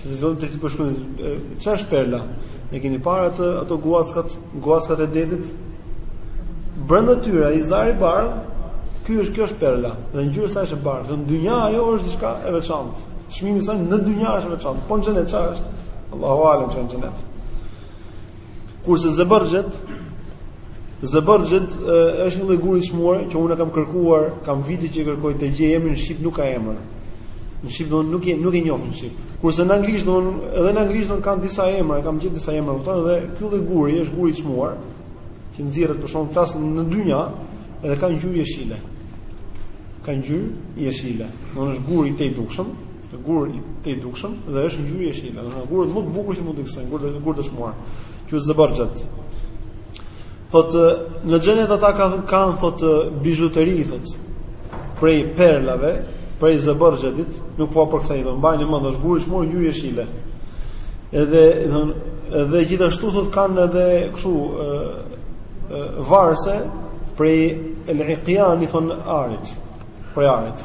Sepse do të thotë të përshkruajë çfarë është perla. E keni parë atë ato guaskat, guaskat e detit? Brenda tyre ai zari i bardhë, ky është kjo është perla. Dhe ngjyra e saj është e bardhë. Në dynja ajo është diçka e veçantë. Çmimi i saj në dynja është i veçantë. Po në xhenet çfarë është? Allahu alem ça në xhenet. Kurse zeberxhed, zeberxhed është një lloj guri i çmuar që unë kam kërkuar, kam vite që kërkoj të gjej emrin në shqip nuk ka emër. Në shqip do nuk e nuk e njoh në shqip. Kurse në anglisht do edhe në anglisht do kanë disa emra, kam gjetë disa emra këtu dhe ky lloj guri është guri i çmuar që nxirret për shembull flas në dynja edhe ka ngjyrë jeshile. Ka ngjyrë jeshile. Do është guri i tejdukshëm, Gur i tejdukshëm dhe është ngjyrë jeshile, do të thotë guri më i bukur që mund të ekzistojë, guri i gurëve të çmuar. Ky zeberxhed. Thotë në xhenet ata kanë kanë thotë bijuteri thotë prej perlave, prej zeberxhedit, nuk po e përkthej, do mbajmë mend është gur i çmuar ngjyrë jeshile. Edhe do edhe gjithashtu thotë kanë edhe kështu ë varse prej el-ikjan i thon arit, prej arit.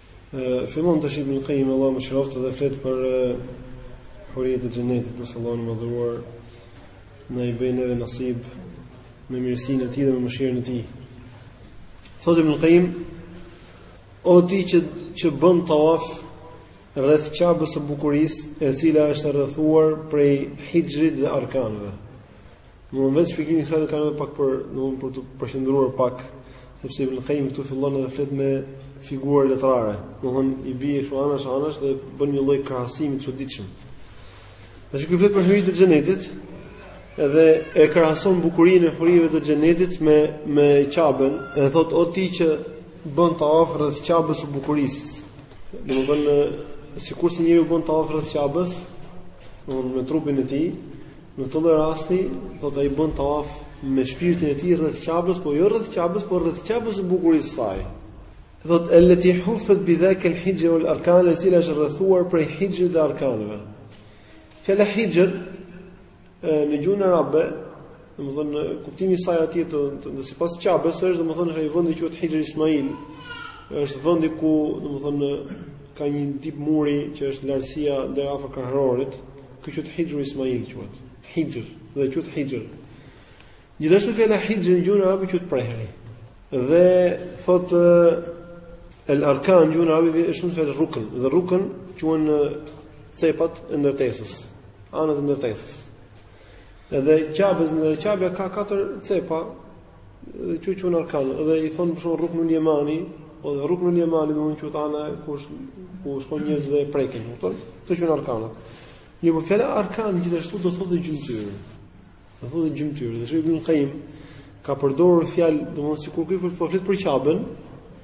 Fillon tash Ibn Qayyim Allahu e mëshiroftë dhe flet për hurijet e xhenetit, lusim Allahun me na i dhuruar, na i bëjë neve nasib me mirësinë e tij dhe me mëshirën e tij. Thotë Ibn Qayyim O ti që që bën tawaf rreth Qabës së bukurisë, e cila është rrethuar prej hijrit dhe arkanëve. Në vetë shpjegimin e kësaj do kaloj pak për, domthonë për t'u përqendruar pak, sepse Ibn Qayyim këtu fillon edhe flet me figura letrare. Domthonë i bie kështu anash anash dhe bën një lloj krahasimi të çuditshëm. Dhe shiko, flet për hyritë e xhenetit, edhe e krahason bukurinë e hurive të xhenetit me me Qabën, e thot o ti që bën tawaf rreth Qabës së bukurisë. Domthonë sikurse njeriu bën tawaf rreth Qabës, domthonë me trupin e tij, Në këtë lloj rasti, thotë ai bën tawaf me shpirtin e tij rreth Qabës, po jo rreth Qabës, por rreth Qabës së bukurisë së saj. Thot elleti huffet bi dhaka al hijr wal arkan, e cila është rrethuar prej hijrit dhe arkanëve. Fjala hijr në gjuhën arabe, domethënë kuptimi i saj atje të, të, të sipas Qabës është domethënë ai vendi që quhet Hijr Ismail, është vendi ku domethënë ka një tip muri që është lartësia deri afër kraharorit, Ky quhet Hijr Ismail quhet. Hijr, dhe quhet Hijr. Gjithashtu fjala Hijr në gjuhën arabe quhet prehri. Dhe thot El Arkan në gjuhën arabe është shumësi i fjalës rukn, dhe rukn quhen cepat e ndërtesës, anët e ndërtesës. Edhe Qabes, Qabja ka katër cepa Dhe këto quhen arkan, dhe i thonë për shembull rukn el-Jemani, ose rukn el-Jemani, domethënë që atë anë, ku sh, ku shkojnë njerëz dhe prekin, kupton, këto quhen arkan. Mirëpo fjala arkan, gjithashtu do thotë dhe gjymëtyrë. Do thotë dhe gjymëtyrë. Dhe Ibn Kajim ka përdorur fjalë, domthonë sikur ky po flet për Qabën,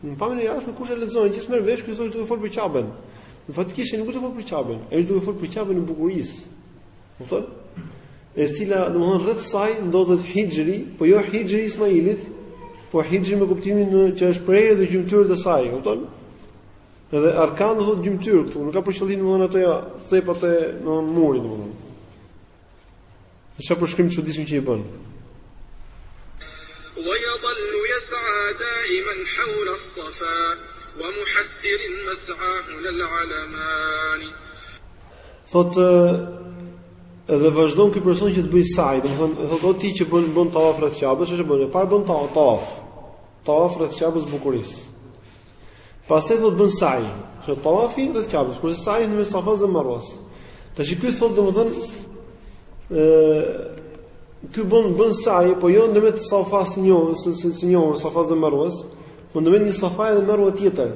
në pamjen e jashtme kush e lexon, gjithë merr vesh ky është duke fol për Qabën. Në fakt ky nuk është duke fol për Qabën, ai duke fol për Qabën e bukurisë. Kupton? E cila, domethënë rreth saj ndodhet Hixhri, po jo Hixhri i Ismailit, po Hixhri me kuptimin që është prehri dhe gjymtyrët e saj, kupton? Edhe arkan do thotë gjymtyrë këtu, nuk ka për qëllim domthonë ato ja, cepat e një muri domthonë. Në çfarë përshkrim i çuditshëm që i bën. Wa yadallu yas'a da'iman hawla as-safa wa muhassir mas'ahu lil-alaman. Thotë edhe vazhdon ky person që të bëj saj, domethënë thotë o ti që bën bën tawaf rreth Qabës, çfarë bën? E para bën tawaf. Tawaf rreth Qabës së bukurisë. Pastaj do të bën saj, që tawafi rreth Qabës, kurse saj në Safa dhe Marwa. Tash ky thotë domethënë ë ky bën bën saj, po jo ndërmjet Safas së njohur, së njohur Safa dhe Marwa, por ndërmjet një Safa dhe Marwa tjetër.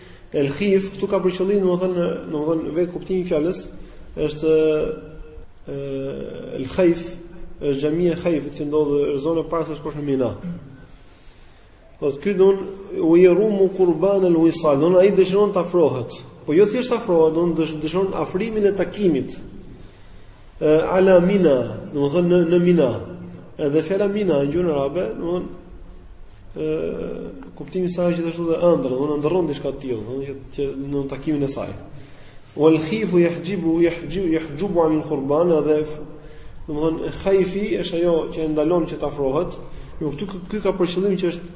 El khif këtu ka për qëllim domethënë domethënë vetë kuptimi i fjalës është El Khaif është xhamia e Khaifit që ndodhet në zonën para se shkosh në Mina. Thot ky don wa yarumu qurban al-wisal, don ai dëshiron të afrohet. Po jo thjesht të afrohet, don dëshiron afrimin e takimit. Ala mina, domethënë në në mina. Edhe fjala mina në gjuhën arabe, domethënë ë kuptimi i saj gjithashtu dhe ëndër, domethënë ëndërron diçka të tillë, domethënë që në takimin e saj. Wal khifu yahjibu yahjibu yahjubu an al-qurban, edhe domethënë khaifi është ajo që e ndalon që të afrohet. Jo këtu ky ka për qëllim që është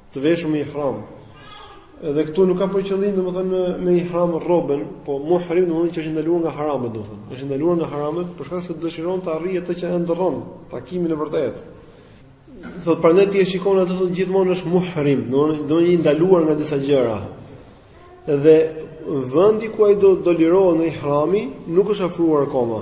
Të veshur me ihram. Edhe këtu nuk ka për qëllim domethënë me ihram rrobën, po muhrim domethënë që është ndaluar nga haramet domethënë. Është ndaluar nga haramet për shkak se dëshiron të arrijë atë që ëndrron, takimin e vërtetë. Thot prandaj ti e shikon atë thot gjithmonë është muhrim, domethënë domethënë i ndaluar nga disa gjëra. Dhe vendi ku ai do do lirohet nga ihrami nuk është afruar akoma.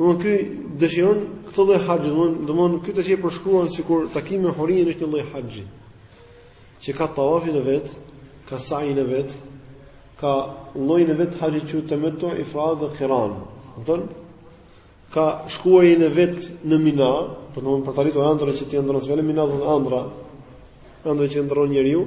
Domthon ky dëshiron këtë lloj haxhi, domthon domthon ky tash e përshkruan sikur takimi me hurinë është një lloj haxhi. Që ka tawafin e vet, ka sajin e vet, ka llojin e vet haxhi që temettu, ifrad dhe qiran. Domthon ka shkuarjen e vet në Mina, për domthon për të arritur ëndrrën që ti ëndrron se vetë Mina domthon ëndrra, ëndrrën që ëndrron njeriu,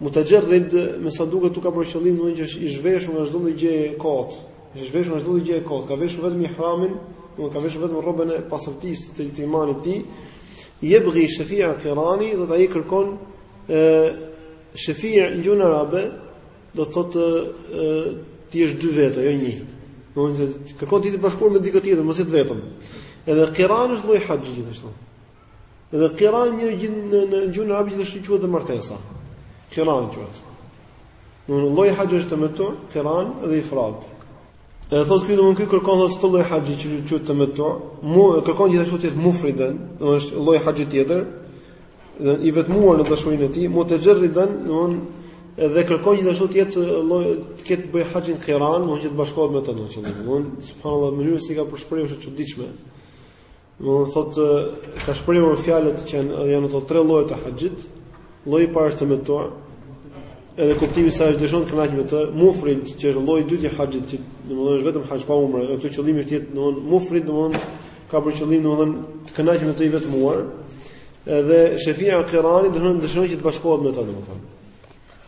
Mutajarrid, me sa duket u ka për qëllim domethënë që është i zhveshur nga çdo gjë e kot. Është zhveshur nga çdo gjë e kot. Ka veshur vetëm ihramin, do ka veshur vetëm rrobën e pastërtisë të imanit të tij. Yabghi shafi'a qirani, do të ai kërkon ë shafi'a në gjuhën arabe, do të thotë të jesh dy vetë, jo një. Domethënë kërkon të jetë bashkuar me dikë tjetër, mos jetë vetëm. Edhe qirani është lloj haxhi gjithashtu. Dhe qiran një gjë në në gjuhën arabe gjithashtu quhet dhe martesa. Qiran quhet. Në një lloj haxhi është temetu, qiran dhe ifrad. Edhe thotë këtu domethënë këtu kërkon edhe këtë lloj haxhi që quhet temetu, mu kërkon gjithashtu të jetë mufriden, do është lloj haxhi tjetër. Dhe i vetmuar në dashurinë e tij, mutexherriden, domethënë edhe kërkon gjithashtu të jetë lloj të ketë bëj haxhin qiran, domethënë që të bashkohet me të në qëllim. Domethënë subhanallah mënyra si e ka shprehur është çuditshme. Do të thotë ka shprehur fjalët që janë janë ato tre lloje të haxhit. Lloji i parë është temetu. Edhe kuptimi i saj është dëshiron të kënaqet me të. Mufrid që është lloji i dytë i haxhit, që domethënë është vetëm haxh pa umre, edhe këtu qëllimi është jetë domethënë mufrid domethënë ka për qëllim domethënë të kënaqet me të i vetmuar. Edhe shefia qirani domethënë dëshiron që të bashkohet me të domethënë.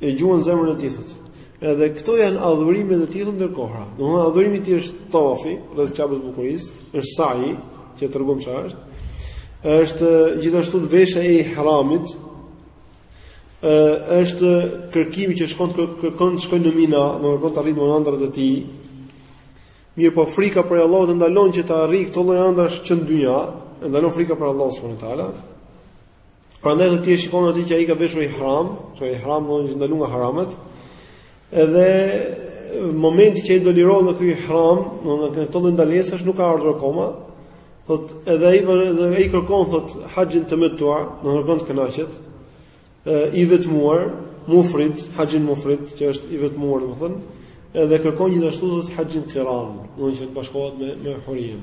E gjuan zemrën e tij thotë. Edhe këto janë adhurimet e tij thotë ndër kohëra. Domethënë adhurimi i tij është tavafi, rreth Qabes së bukurisë, është saji, që treguam çfarë është, është gjithashtu veshja e ihramit, është kërkimi që shkon të kërkon të shkojë në Mina, në kërkon të arrijë domethënë ëndrrat e tij, mirëpo frika prej Allahut e ndalon që të arrijë këto lloj ëndrrash që në dynja, ndalon frika prej Allahut subhanehu ue teala, Prandaj do ti e shikon atë që ai ka veshur ihram, që ihram do të ndalon nga haramat. Edhe momenti që ai do lirohet nga ky ihram, do të thotë këto ndalesa nuk ka ardhur akoma. Thot edhe ai edhe ai kërkon thot haxhin temetu, do të kërkon të kënaqet. Ë i vetmuar, mufrid, haxhin mufrid, që është i vetmuar domethënë, edhe kërkon gjithashtu thot haxhin qiran, do të thotë bashkohet me me hurien.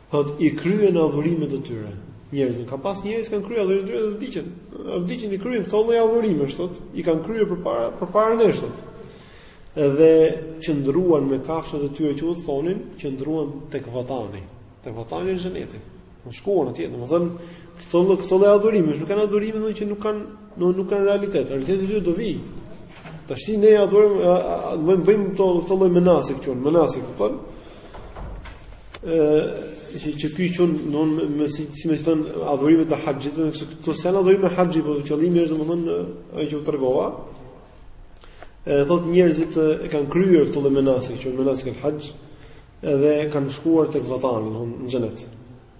Thot i kryen adhurimet e tyre. Njerëzit ka pas njerëz kanë kryer adhurimet e tyre dhe vdiqën. Vdiqën i kryen këto lloj adhurimesh, thot, i kanë kryer përpara përpara nesh, thot. Edhe qëndruan me kafshët e tyre që udhëtonin, qëndruan tek vatani, tek vatani i xhenetit. Në shkuan atje, domethënë këto lloj këto lloj adhurimesh, nuk janë adhurime domethënë që nuk kanë nuk, nuk kanë realitet. Realiteti i tyre do vi. Tash ne adhurojmë, bëjmë bëjmë këto këto lloj menasik që menasik, kupton? ë që quhen domethënë si si me thënë adhurimet e haxhit dhe kështu këto janë adhurime haxhi por qëllimi është domethënë ajo që u tregova e thot njerëzit e kanë kryer këto menasik që menasik në haxh edhe kanë shkuar tek vatani në xhenet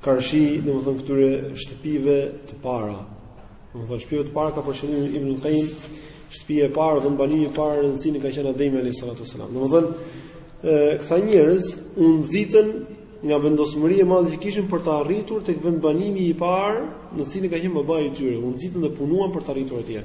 Karshi, domethënë këtyre shtëpive të para. Domethënë shtëpive të para ka për qëllim Ibn Qayyim, shtëpia e parë vendbanimi i parë në cilin ka qenë Ademi alayhis salatu wasalam. Domethënë, këta njerëz u nxitën nga vendosmëria e madhe që kishin për të arritur tek vendbanimi i parë, në cilin ka qenë babai i tyre. U nxitën dhe punuan për të arritur atje.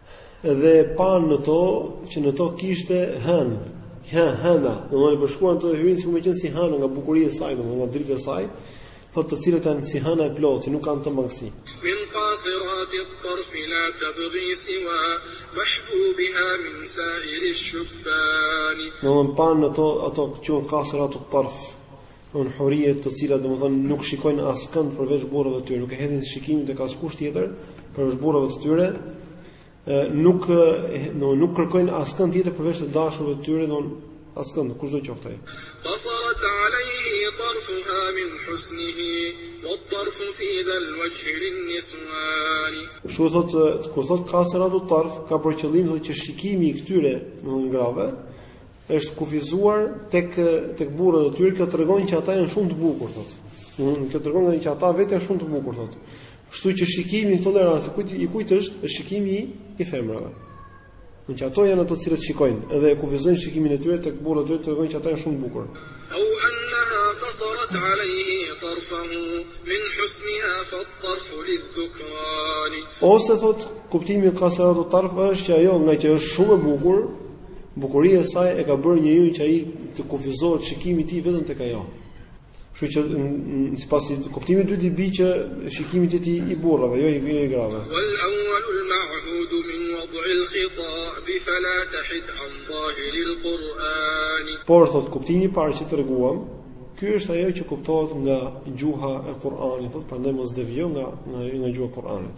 Dhe panë në to, që në to kishte hënë, hë, hëna, domethënë e përshkruan thotë hyrinë sikur me qenë si hëna nga bukuria e saj, domethënë nga drita e saj, thot të cilët janë si hëna e plotë, që nuk kanë thot mangësi. Min qasirat at-tarfi la tabghi siwa mahbubiha min sairi shubani. Domethënë panë në to ato që quhen qasirat at-tarfi, Janë hurijet të cilat domethënë nuk shikojnë askënd përveç burrave të tyre, nuk e hedhin shikimin tek askush tjetër përveç burrave të tyre, nuk do nuk kërkojnë askënd tjetër përveç të dashurve të tyre, do askënd kushdo qoftë ai. Qasarat alayhi tarfuha min husnihi wa tarf fi dhal wajh lin niswan. Kështu thot kur thot qasarat u tarf ka për qëllim thotë që shikimi i këtyre, domethënë grave, Është kufizuar tek tek burrat e tyre, kjo tregon që ata janë shumë të bukur thotë. Domthonë kjo tregon edhe që ata vetë janë shumë të bukur thotë. Kështu që shikimi në këtë rast kujt i kujt është, është shikimi i femrave. Meqë ato janë ato të cilët shikojnë, edhe e kufizojnë shikimin e tyre tek burrat e tyre, tregon që ata janë shumë të bukur. Au anha qasarat alayhi tarfahu min husniha fa tarfu lidhukran. Ose thot kuptimi i qasarat u tarf është që ajo nga që është shumë e bukur, Bukuria e saj e ka bërë njeriu që ai të kufizohet shikimi i tij vetëm tek ajo. Kështu që sipas kuptimit dytë i bie që shikimi është i burrave, jo i jo i grave. Wal awwalu al ma'hud min wad'i al khitab fala tahid an zahir al Quran. Por thot kuptimi i parë që treguam, ky është ajo që kuptohet nga gjuha e Kur'anit, thot prandaj mos devijo nga nga gjuha e Kur'anit.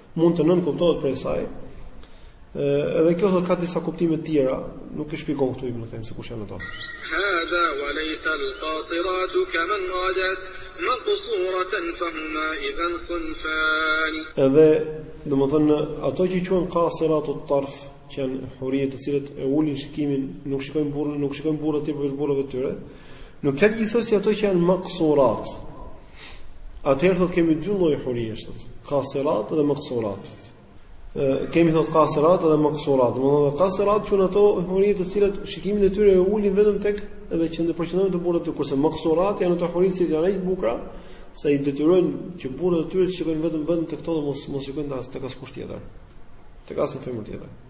Mund të nënkuptohet prej saj. Ë edhe kjo thotë ka disa kuptime të tjera, nuk i shpjegon këtu Ibn Qayyim se kush janë ato. Hadha wa laysa al-qasirat kaman ghadat maqsuratan fahuma idhan sinfan. Edhe domethënë ato që quhen qasirat at-tarf, që janë hurijet të cilët e ulin shikimin, nuk shikojnë burrë, nuk shikojnë burrë tjetër përveç burrave të tyre. Nuk janë njësoj si ato që janë maqsurat, Atëherë thotë kemi dy lloje huriesh, thotë, kasirat dhe maksurat. Kemi thotë kasirat dhe maksurat. Domethënë kasirat janë ato hurie të cilat shikimin e tyre e ulin vetëm tek edhe e drejtojnë te burrat e tyre kurse maksurat janë ato hurie që janë aq të bukura sa i detyrojnë që burrat e tyre të shikojnë vetëm vetëm tek to dhe mos mos shikojnë as tek askush tjetër. Tek asnjë femër tjetër.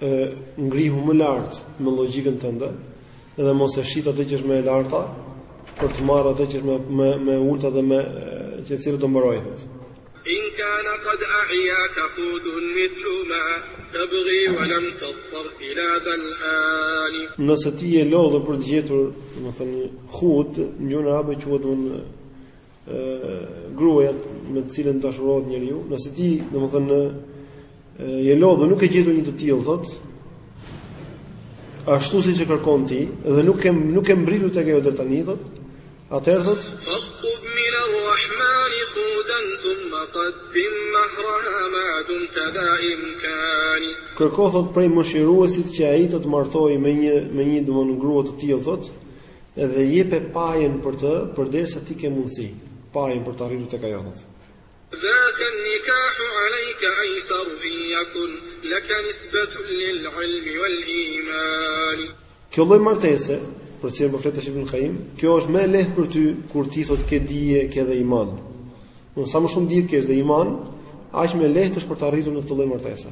E ngrihu më lart me llogjikën tënde dhe mos e shit atë që është më e larta për të marrë atë që është më më më e ulta dhe më që e cila do mbarojë thot. In kana qad a'yaka khudun mithlu ma tabghi wa lam tadhfar ila dhal an. Nëse ti je lodhur për të gjetur, domethënë khud, në gjuhën arabe quhet domethënë gruaja me të cilën dashurohet njeriu, nëse ti, domethënë, je lodhë nuk e ke gjetur një të tillë, thotë, ashtu siç e kërkon ti dhe nuk ke nuk ke mbërritur tek ajo deri tani thot atëherë thot fatlub min arrahman khudan thumma qaddim mahraha ma dumta dha imkan kërko thot prej mëshiruesit që ai të të martojë me një me një domon grua të tillë thot Dhe jepe pajën për të, përderisa ti ke mundësi, pajën për të arritur tek ajo, thotë. Dhaka an-nikahu alejka ejseru in jekun leke nisbetun lil-ilmi wal-imani. Kjo lloj martese, për të cilën po flet tash Ibn Kajim, kjo është më e lehtë për ty, kur ti, thotë, ke dije, ke dhe iman. Dhe sa më shumë dije të kesh dhe iman, aq më lehtë është për të arritur në këtë lloj martese.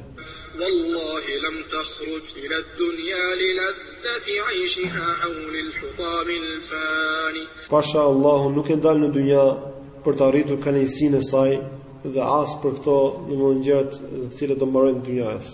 Wallahi lam takhruj ila ad-dunya li ladhati 'ayshiha aw lil hutam al-fani. Pasha Allahu nuk ke dalë në dynja për të arritur kënaqësinë e saj dhe as për këto, domethënë gjërat të cilat do mbarojnë të dynjasë.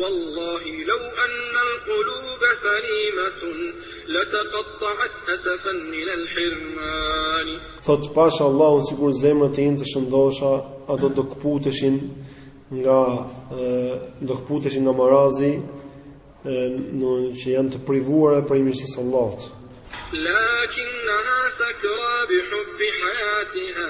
Wallahi law anna al-qulub salimatun lataqatta'at asafan min al-hirman. Thotë, Pasha Allahun sikur zemrat të jenë të shëndosha, ato do këputeshin nga do këputeshin nga marazi, Që janë të privuara prej mirësisë së Allahut. Lakinnaha sakra bi hubbi hajatiha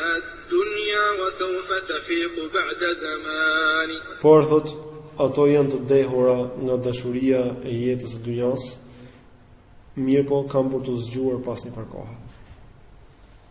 dunja wa saufa tufiku ba'da zamani. Por thot, ato janë të dehura nga dashuria e jetës së dunjasë, mirëpo kanë për t'u zgjuar pas një farë kohe.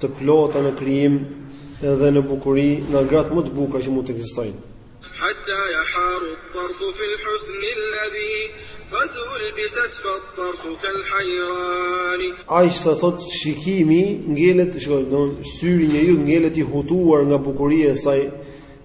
të plota në krijim dhe në bukuri nga gratë më të bukura që mund të ekzistojnë. Hatta yaharu at-tarf fi al-husn alladhi qad ulbisat fa at-tarf kal-hayran. Aq sa thot shikimi ngelet, shiko, domethënë syri i njeriut ngelet i hutuar nga bukuria e saj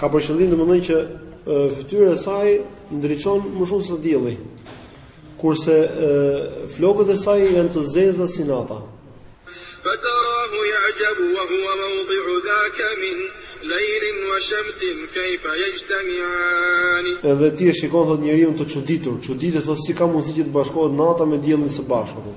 Ka për qëllim domethënë që fytyra e saj ndriçon më shumë se dielli. Kurse flokët e saj janë të zeza si nata. Fatarahu ya'jabu wa huwa mawdi'u dhaka min laylin wa shamsin kayfa yajtami'an. Edhe ti e shikon thot njeriun të çuditur, çuditet thot si ka mundësi që të bashkohet nata me diellin së bashku.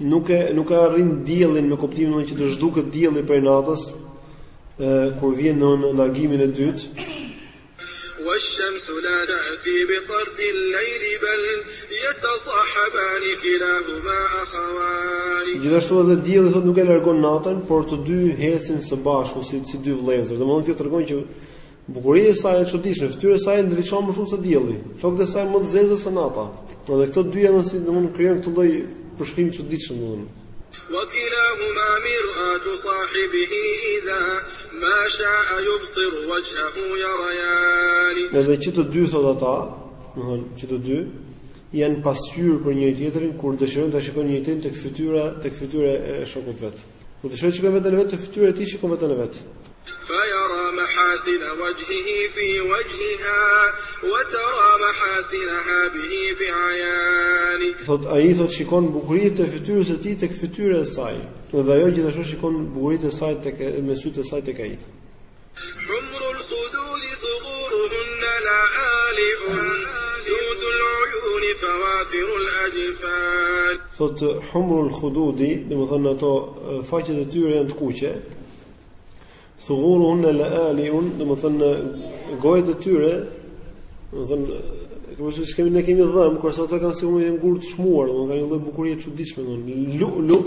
Nuk e nuk e arrin diellin në kuptimin që të zhduket dielli prej natës, kur vjen në agimin e dytë. Wa shamsu la ta'ti bi tardi al-layl bal yatasahaban kilahuma akhawan. Gjithashtu edhe dielli thotë nuk e largon natën, por të dy ecin së bashku si si dy vëllezër. Domethënë kjo tregon që Bukuria e saj e çuditshme, fytyra e saj ndriçon më shumë se dielli, flokët e saj më të zeza se nata. Dhe këto dy janë si domethënë krijojnë këtë lloj përshkrimi të çuditshëm domethënë. Wa kilahuma mir'atu sahibihi idha ma sha'a yubsir wajhahu yarayani. Edhe që të dy thotë ata, domethënë që të dy janë pasqyrë për njëri tjetrin kur dëshirojnë ta shikojnë njëri tjetrin tek fytyra tek fytyra e shokut të vet. Kur dëshiron të shikojë veten e vet te fytyra e tij shikon veten e vet. Fayara mahasin wajhihi fi wajhiha wa tara mahasinaha bihi bi ayani. Thotë ai thotë shikon bukuritë e fytyrës së tij tek fytyra e saj dhe ajo gjithashtu shikon bukuritë e saj tek me sytë e saj tek ai. Thotë humrul khududi, domethënë ato faqet e tyre janë të kuqe. Thughuruhunna la'aliun, domethënë gojët e tyre, domethënë siç kemi ne kemi dhëm, kurse ato kanë si një gur të çmuar, domethënë kanë një lloj bukurie të çuditshme, domethënë lulu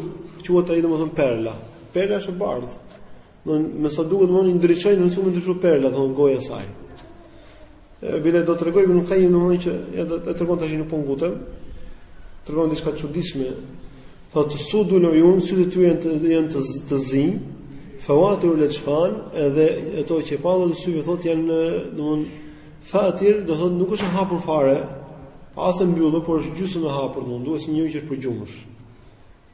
quhet ai domethënë perla. Perla është e bardhë. Domethënë me sa duket domethënë ndriçon shumë ndriçon perla domethënë goja e saj. E bile do të tregoj nuk ka një mënyrë që edhe të tregon tash në pungutem. Tregon diçka të çuditshme. Thotë sudul uyun, sytë e tyre të janë të të zinj, fawatirul ajfan, edhe ato qepallat e syve thotë janë, domethënë fatir, do të thotë nuk është e hapur fare, as e mbyllur, por është gjysmë e hapur, domethënë duket si një që është përgjumësh.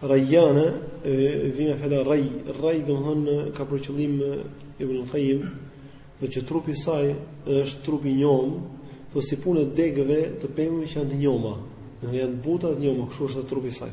Rajjane, vjen nga fjala raj, raj domethënë ka për qëllim Ibn Qayyim, dhe që trupi i saj është trup i njomë, thotë si punë degëve të pemëve që janë të njoma, janë të buta, të njoma, kështu është trupi i saj.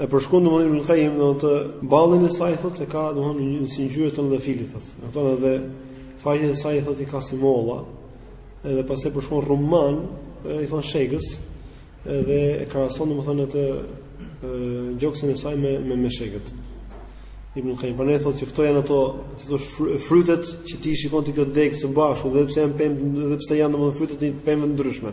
E përshkruan domethënë Ibn Qayyim atë ballin e saj thotë se ka domethënë një si ngjyrë trëndafili thotë. Domethënë edhe faqet e saj thotë i ka si molla. Edhe pastaj e përshkruan rruman, i thonë shegës, edhe e krahason domethënë atë gjoksin e saj me me, me shegët. Ibn Qayyim po ne thotë që këto janë ato, si thotë frytet që ti shikon te kjo degë së bashku, edhe pse janë pemë, edhe pse janë domethënë frytet e pemëve të ndryshme.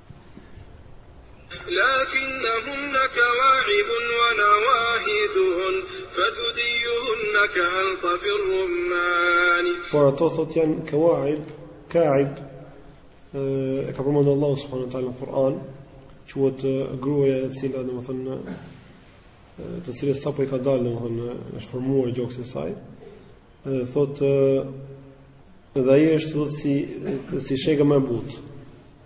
Por ato thotë janë kawaib, kaib, e ka përmend Allahu subhanahu wa taala në Kur'an, quhet gruaja e cila domethënë të cilës sapo i ka dalë domethënë është formuar gjoksi i saj dhe thotë dhe ai është thotë si si shega, më e butë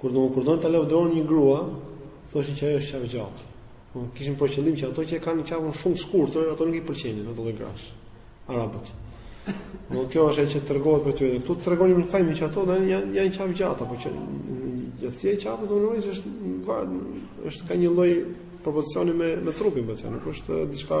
Kur do kur donin ta lavdëronin një grua, thoshin që ajo është qafë gjatë. Po kishin për qëllim që ato që kanë qafën shumë të shkurtër, ato nuk i pëlqenin ato lloj grash. Arabët. Po kjo është ajo që tregohet për ta. Këtu tregonin Ibn Kajim që ato janë janë janë qafë gjatë apo që gjatësia e qafës domethënë është varet është ka një lloj proporcioni me me trupin domethënë nuk është diçka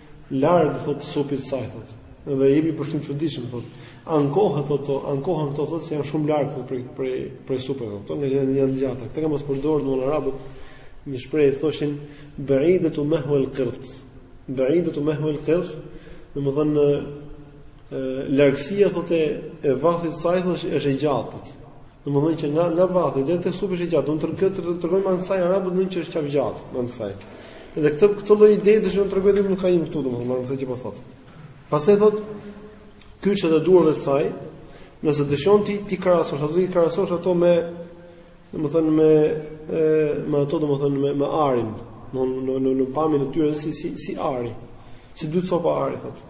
Larg thot supit saj thot. Dhe një përshkrim i çuditshëm thot. Ankohet thot, to, ankohen këto thot se janë shumë larg thot prej prej prej supeve. Këto nga që janë të gjata. Këta e kanë pas përdorur arabët një shprehje thoshin ba'idatu mahwa al-qirt. Ba'idatu mahwa al-qirt, domethënë largësia thotë e vathit saj thotë është e gjatë. Domethënë që nga nga vathi deri te supi është e gjatë, do të thotë të tregojnë me anë të saj arabët domethënë që është qafë gjatë, me anë të saj. Edhe këtë këtë lloj ide do të tregojë dhe Ibn Kajim këtu domethënë, me anë të asaj që po thotë. Pastaj thotë kyçet e duarve të saj, nëse dëshiron ti t'i krahasosh ato, t'i krahasosh ato me domethënë me e, me ato domethënë me me arin, në në në, në pamjen e tyre si si si ari. Si dy copa ari thotë.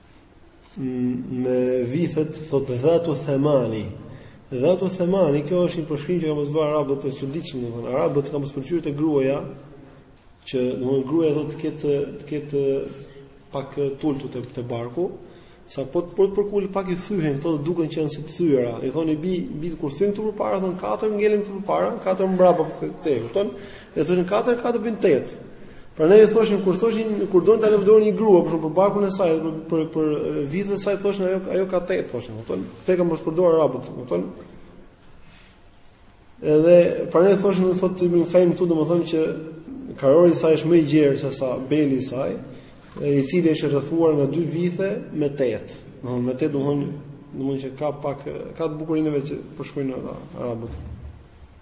me vithet thot dhatu themani dhatu themani kjo është një përshkrim që kanë pas bërë arabët të çuditshëm domethënë arabët kanë pas pëlqyer te gruaja që domethënë gruaja të ketë të ketë pak tul këtu te, te barku sapo të, po të përkulet pak i thyhen këto duken që janë si të thyera i thoni bi bi kur thyen këtu përpara thon katër ngelin këtu përpara katër mbrapa po të kupton E thoshin katër katër bëjnë tetë. Prandaj i thoshin kur thoshin kur doin ta lavdëronin një grua për për barkun e saj, për për, për vithen e saj thoshin ajo ajo ka tetë thoshin, kupton? Këtë kanë pas përdor arabët, kupton? Edhe prandaj i thoshin edhe thotë Ibn Kajim këtu domethënë që kraharori i saj është më i gjerë se sa beli i saj, i cili është rrethuar nga dy vithe me tetë. Domethënë me tetë domethënë domethënë që ka pak ka atë bukurinë e vet që përshkruajnë arabët.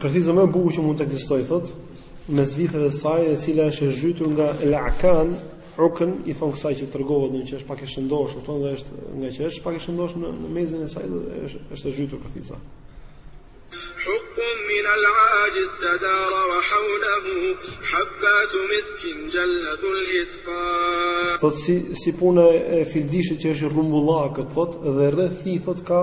Kërthiza më e bukur që mund të ekzistojë thot, mes vitheve të saj, e cila është e zhytur nga al-a'kan, ukën i thon kësaj që tregohet domethënë që është pak e shëndosh, kupton dhe është nga që është pak e shëndosh në, në mezin e saj dhe është është e zhytur kërthiza. Hukun min al-aji stadar wa hawlahu habat misk jalla dhul itqa. Thot si si puna e fildishit që është i rrumbullakët thot dhe rreth i thot ka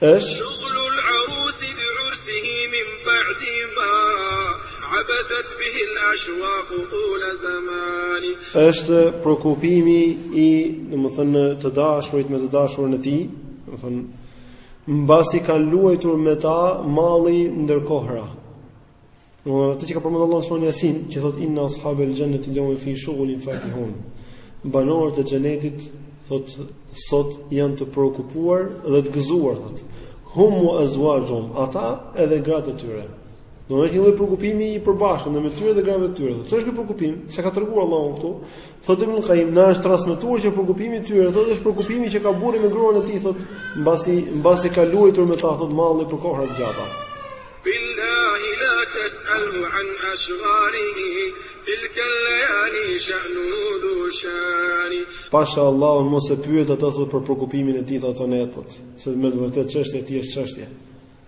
Ësh. Është preokupimi i, domethënë, të dashurit me të dashurën e tij, domethënë, mbasi kanë luajtur me ta malli ndër kohëra. Atë që ka përmendur Allahu në suren Jasin, që thot inna ashabel jannati yawma fi shughulin fakihun. Banorët e xhenetit thot sot janë të preokupuar dhe të gëzuar thot. Hum wa azwajuhum, ata edhe gratë e tyre. Do të thotë një lloj preokupimi i përbashkët në mes tyre dhe grave e tyre. Ç'është ky preokupim? S'e ka treguar Allahu këtu? Thotë Ibn Qayyim, na është transmetuar që preokupimi i tyre thotë është preokupimi që ka burri me gruan e tij thotë, mbasi mbasi ka luajtur me ta thotë malli për kohëra të gjata. Billahi la tas'alhu an ashghalihi tilka al-layali sha'nuhu dhu shani. Pasha Allahun mos e pyet atë thotë për preokupimin e tij thotë ato netat, se me të vërtetë çështja e tij është çështje.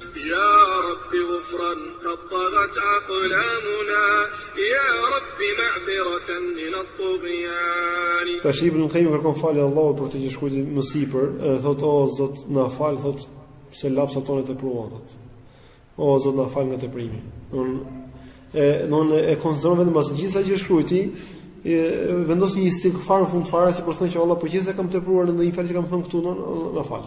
Ya Rabbi ghufran qad taghat aqlamuna Ya Rabbi ma'dhiratan min at-tughyan. Tash Ibn Qayyim kërkon falje Allahut për atë që shkruajti më sipër, e thot o Zot na fal, thot se lapsat tona tepruan thot. O Zot na fal nga teprimi. Don e don e konsideron veten pas gjithë asaj që shkruajti, e vendos një istighfar në fund fare si për të thënë që Allah po qe se kam tepruar në ndonjë fjalë që kam thënë këtu, don na fal.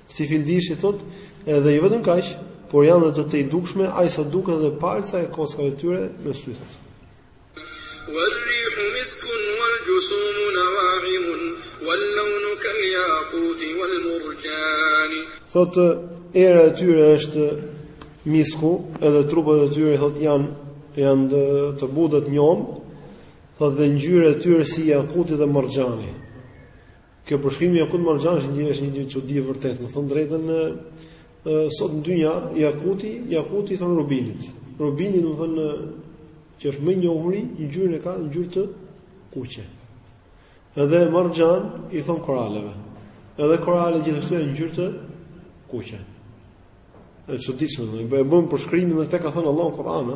Si Fildishi thotë, edhe jo vetëm kaq, por janë dhe të tejdukshme aq sa duket edhe palca e kockave të tyre me sytë. War-rihu miskun wal-jusumu nawa'imun wal-lawnu kal-yaquti wal-marjani. Thotë, era e tyre është misku, edhe trupat e tyre thotë janë janë të butë të njomë, thotë dhe ngjyra e tyre si jakuti dhe merxhani. Kjo përshkrimi jakut merxhan është një është një çudi vërtet, me thon të drejtën sot në dynja Jakuti, Jakuti i thon Rubinit. Rubini domethonë që është më i njohuri, ngjyrën e ka ngjyrë të kuqe. Edhe merxhan i thon koraleve. Edhe korale gjithashtu janë ngjyrë të kuqe. Është e çuditshme, e bën përshkrimin dhe këtë e ka thënë Allahu në Kur'an,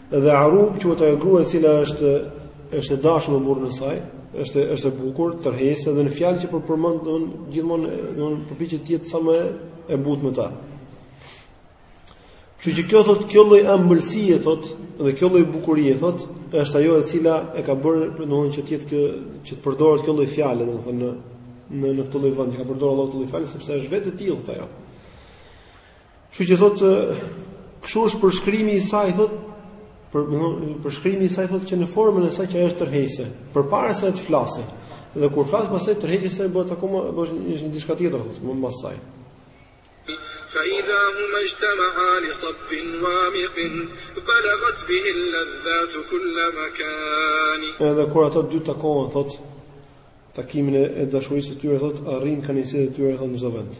Dhe Arub quhet ajo grua e cila është është e dashur me burrin e saj, është është e bukur, tërheqëse dhe në fjalët që përmend don gjithmonë don përpiqet të jetë sa më e butë me ta. Kështu që kjo thotë kjo lloj ëmbëlsie thotë dhe kjo lloj bukurie thotë është ajo e cila e ka bërë domthonjë që të jetë kjo, që të përdoret kjo lloj fjale domthonjë në në në këtë lloj vend që ka përdorur Allahu këtë lloj fjale sepse është vetë e tillë ajo. Kështu që thotë kështu është përshkrimi i saj thotë për përshkrimi i saj thotë që në formën e saj që ajo është tërheqëse, përpara se të flasë. Dhe kur flet pastaj tërheqja e saj bëhet akoma bëhet një, një diçka tjetër thotë më pas saj. Fa idha huma ijtama'a li sabbin wamiq balaghat bihi al-ladhat kulla makan. Edhe kur ato dy takohen thotë takimin e dashurisë së tyre thotë arrin kënaqësitë e tyre thotë në çdo vend.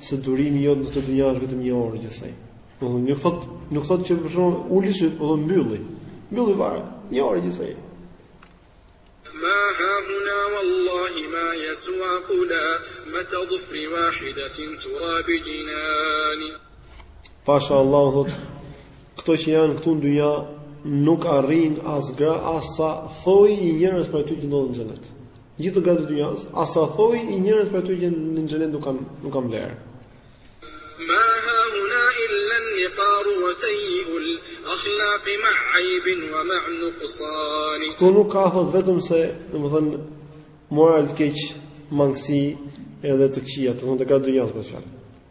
se durimi jot në këtë dynja është vetëm një orë gjithsej. Domethënë nuk thot, nuk thot që për shkak uli syt, po mbylli. Mbylli fare, një orë gjithsej. Ma ha huna wallahi ma yaswa qulamata dhufri wahidatin tura bi jinan. Pasha Allahun thot, këto që janë këtu në dynja nuk arrin as gra as sa thoi i njërës prej atyre që ndodhen në xhenet. Gjithë gratë e dynjas, as sa thoi i njërës prej atyre që në xhenet nuk kanë nuk kanë vlerë. Ma ha huna illa an-niqar wa sayyi'ul akhlaq ma'a 'ayb wa ma'a nuqsan. Këtu nuk ka thot vetëm se, domethënë moral të keq, mangësi edhe të këqija, domethënë te gratë e dynjas është fjala.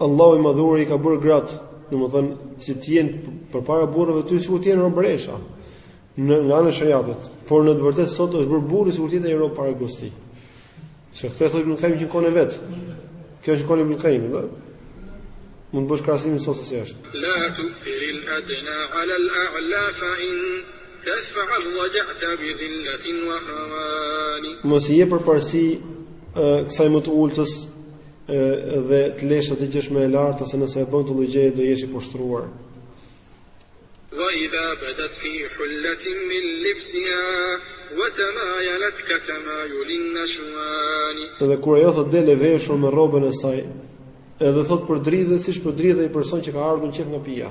Allahu i madhëruar i ka bërë gratë, domethënë që të jenë përpara burrave të tyre sikur të jenë robëresha në nga ana e shariatit, por në të vërtetë sot është bërë burri sikur të jetë ai rob para gruas së tij. Se këtë thotë nuk kemi që kone vet. Kjo është kone nuk kemi, do. Mund të bësh krahasimin sot se si është. La tu'thir al-adna 'ala al-a'la fa in taf'al raja'ta bi dhillatin wa hawan. Mos i jep përparësi kësaj më të ultës e, dhe të lesh atë që është më e lartë se nëse e bën këtë lloj gjëje do jesh i poshtruar. Wa idha badat fi hullatin min libsiha wa tamayalat ka tamayul in-nashwan. Dhe kur ajo thot del e veshur me rrobën e saj, edhe thot përdridhet siç përdridhet ai person që ka ardhur në qef nga pija.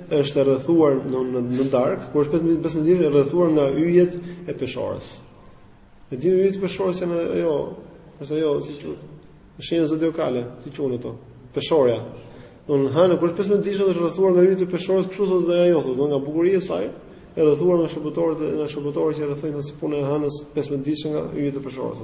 është e rrethuar në në, në darkë, kur është 15 ditëshe e rrethuar nga yjet e peshores. E dini yjet e peshores janë ajo, është ajo si quhet, është shenja zodiakale, si quhen ato, peshorja. Domethënë hëna kur 15 ditëshe rrethuar nga yjet e peshores, kështu thotë dhe ajo thotë, nga bukuria e saj, e rrethuar nga shërbëtorët, nga shërbëtorët që rrethojnë si puna e hënës 15 ditëshe nga yjet e peshores.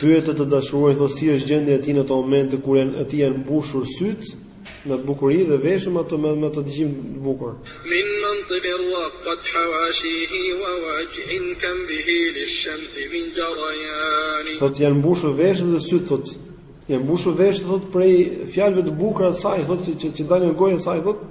Pyete të dashuruarin, thotë, si është gjendja e tij në ato momente kur janë atij janë mbushur sytë me bukuri dhe veshët me atë me atë dëgjim të bukur. Thotë janë mbushur veshët dhe sytë, thotë, janë mbushur veshët thotë prej fjalëve të bukura të saj, thotë që që dalin nga goja e saj, thotë,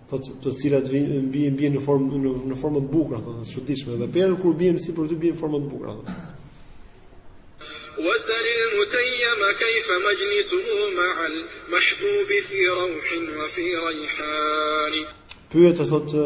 thotë të cilat vijnë bien bien në formë në, në formë të bukura, thotë të çuditshme dhe ferhan kur bien sipër tyre bien në formë të bukura. Wa salil mutayyam kayfa majlisuhu ma'a al-mahbub fi rawhin wa fi rayhan. Pyet thotë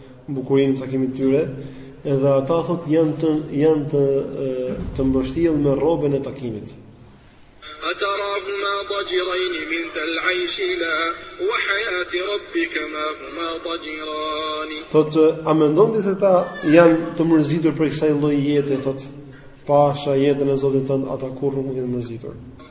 bukurinë e takimit të tyre, edhe ata thotë janë të janë të të mbështjellë me rroben e takimit. Atarahuma dajirayni min dhal aish la wa hayat rabbik ma huma dajirani. Thotë a mendon ti se ata janë të mërzitur prej kësaj lloj jete thotë pasha jetën e Zotit tënd ata kurrë nuk janë mërzitur.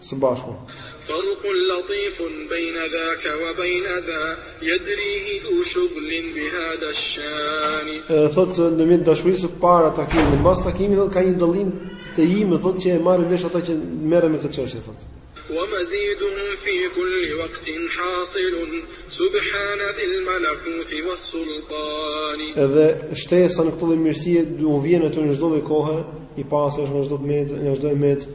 së bashku. Farqun latifun bejne dhake wa bejne dha, jadrihi dhu shughlin bi hadha shani. Edhe thotë ndërmjet dashurisë para takimit dhe mbas takimit thotë ka një dallim të imët thotë që e marrin vesh ata që merren me këtë çështje thotë. Wa maziduhum fi kulli waqtin hasilun subhan dhil malakuti was sultani. Edhe shtesa në këtë lloj mirësie u vjen atyre në çdo lloj kohe, i pastër është nga çdo tmetë, nga çdo e metë,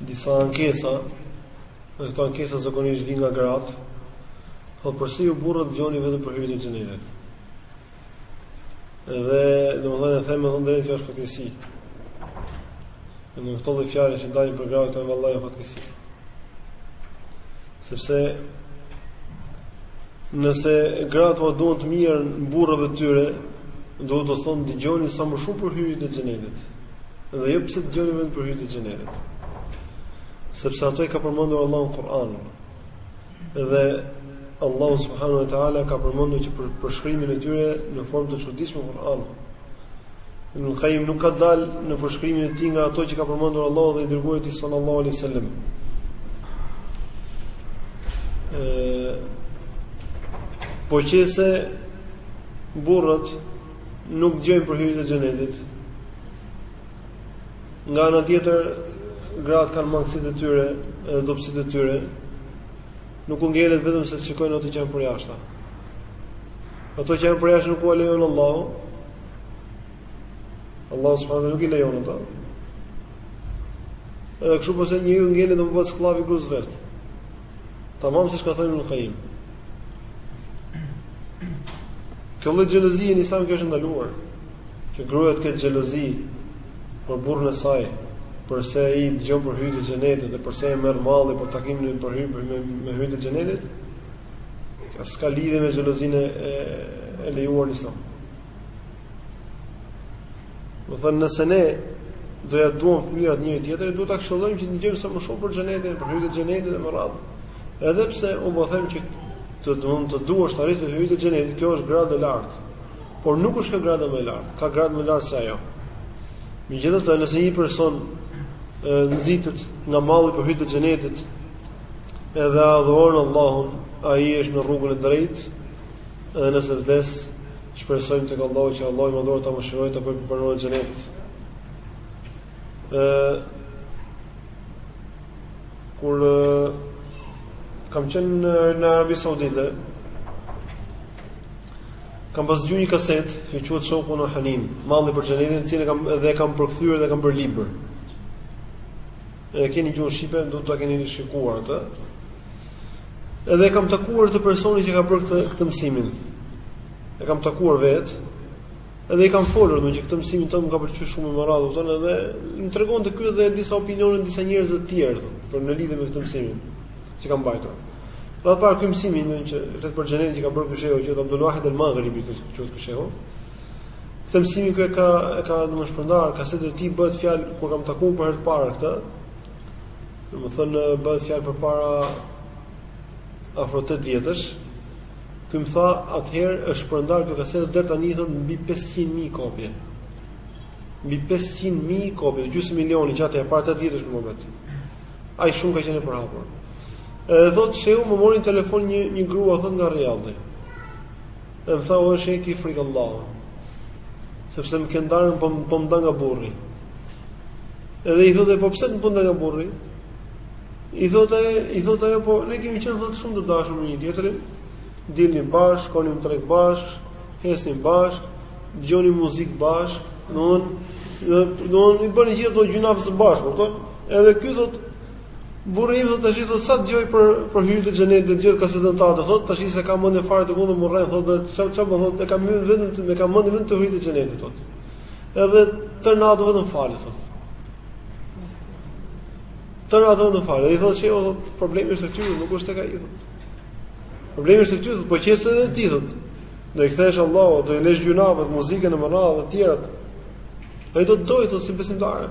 disa ankesa, dhe këto ankesa zakonisht vijnë nga gratë, thotë përse ju burrat dëgjoni vetëm për hyritë e xhenetit. Dhe domethënë e them me të drejtë kjo është fatkeqësi. Në këto dhe fjalë që dalin për gratë janë vallahi fatkeqësi. Sepse nëse gratë ua duan të mirën burrave të tyre, duhet t'u thonë dëgjoni sa më shumë për hyritë e xhenetit. Dhe jo pse dëgjoni vetëm për hyritë e xhenetit? Sepse ato i ka përmendur Allahu në Kur'an. Dhe Allahu subhanahu wa taala ka përmendur që për përshkrimin e tyre në formë të çuditshme në Kur'an. Ibnul Qayyim nuk ka dalë në përshkrimin e tij nga ato që ka përmendur Allahu dhe i dërguar i tij sallallahu alaihi wasallam. Ëh, po qe se burrat Nuk dëgjojnë për hyritë e Xhenetit. Nga ana tjetër, gratë kanë mangësitë e tyre dhe dobësitë e tyre. Nuk u ngelet vetëm se të shikojnë ato që janë përjashta. Ato që janë përjashta nuk ua lejon Allahu. Allahu subhanahu wa taala nuk i lejon ato. Edhe kështu pastaj njeriu ngelet dhe bëhet skllavi i gruas vet. Tamam siç ka thënë Ibnul Qayyim. Kjo lloj xhelozie në Islam kjo është e ndaluar. Që gruaja të ketë xhelozi për burrin e saj, përse ai dëgjon për hyritë e xhenetit dhe përse e merr malli për takimin e për hyritë me, me hyritë e xhenetit. Kjo s'ka lidhje me xhelozinë e, e lejuar në Islam. Do të thënë nëse ne do ja duam të mirat njëri-tjetrit, duhet ta këshillojmë që të dëgjojmë sa më shumë për xhenetin, për hyritë e xhenetit e me radhë. Edhe pse unë po them që të duam të duash të arrish hyritë e xhenetit, kjo është gradë e lartë. Por nuk është kjo gradë më e lartë, ka gradë më lartë se ajo. Megjithatë, nëse një person nxitet nga malli për hyritë e xhenetit, edhe adhuron Allahun, ai është në rrugën e drejtë, Dhe nëse vdes, shpresojmë tek Allahu që Allahu i Madhëruar ta mëshirojë ta bëjë prej banorëve të xhenetit. Ë kur kam qenë në, në Arabi Saudite, kam pas dëgjuar një kaset, që quhet Sheukun ue Hanin, malli për xhenetin, të cilën e kam dhe e kam përkthyer dhe e kam bërë libër. E keni në gjuhën shqipe, do ta keni shikuar atë. Edhe e kam takuar atë personin që ka bërë këtë këtë mësimin. E kam takuar vetë. Edhe i kam folur, i them që këtë mësimin tënd më ka pëlqyer shumë e me radhë, dhe më tregonte ky edhe disa opinione të disa njerëzve të tjerë për në lidhje me këtë mësimin që kam mbajtur. Pra ky mësimi në fjalë që flet për xhenetin që e ka bërë ky shehu që, Abdul Wahid el-Maghribi që quhet ky shehu. Këtë mësimin që ka ka domethënë shpërndarë, ka se do të bëhet fjalë kur kam takuar për herë të parë këtë, Domethënë, bëhet fjalë përpara afro tetë vjetësh, ky më tha, atëherë është shpërndarë kjo kasetë, deri tani, tha, mbi 500.000 kopje. Mbi 500.000 kopje, gjysmë milioni gjatë, para tetë vjetësh në atë moment. Aq shumë ka qenë e përhapur. Edhe thotë, se më mori në telefon një, një grua, thotë nga Riadi. E më tha, o shejh, ki frikë Allahun, sepse më ke ndarë, po, po më ndan nga burri. Edhe i thotë, po pse të po ndan nga burri? I thotë ajo, i thotë, po ne kemi qenë thotë shumë të dashur me njëri-tjetrin, dilnim bashkë, shkonim në treg bashkë, ecnim bashkë, dëgjonim muzikë bashkë, në unë, në unë, i bënim gjithë këto gjynahe bashkë, po, edhe ky thotë, Burri im thotë tash thotë sa dëgjoi për për hyritë e xhenetit, dëgjoi kasetën tënde thotë tash s'e ka mendjen fare tek unë, rri thotë çfarë çfarë bën thotë e ka mendjen vetëm te, e ka mendjen vetëm te hyritë e xhenetit thotë. Edhe tërë natën vetëm falet thotë. Tërë natën vetëm falet. Ai i thotë se o problemi është te ty, nuk është tek ai thotë. Problemi është te ty thotë, po qe se edhe ti thotë. Do i kthehesh Allahut, do i lësh gjynahet, muzikën e me radhë të tjerat. Ai do të dojë thotë si besimtare.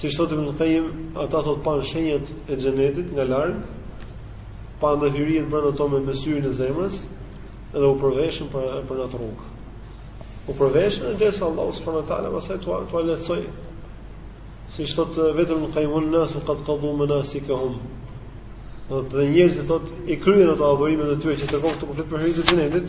Siç thotë Ibn Qayyim, ata thotë panë shenjat e xhenetit nga larg, panë edhe hyritë brenda tij me syrin e zemrës dhe u përveshën për për atë rrugë. U përveshën dhe derisa Allahu subhanahu wa taala pastaj tua tua lehtësoi. Siç thotë vetë Ibn Qayyim, "Nasu qad qadu manasikahum." Do të dhe njerëzit thotë i kryen ato adhurime të tyre që të kenë këtu mehrin për hyritë e xhenetit.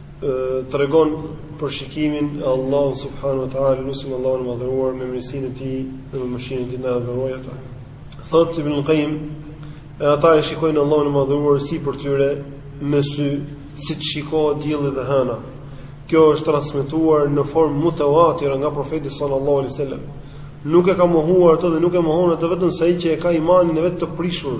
tregon për shikimin e Allahut subhanahu wa taala lusim Allahun e madhëruar me mirësinë e tij dhe me mëshirën e tij na dhurojë ata thot ibn qayyim e ata e shikojnë Allahun e madhëruar sipër tyre me sy siç shikohet dielli dhe hëna kjo është transmetuar në formë mutawatir nga profeti sallallahu alaihi wasallam nuk e ka mohuar atë dhe nuk e mohon atë vetëm se ai që e ka imanin e vet të prishur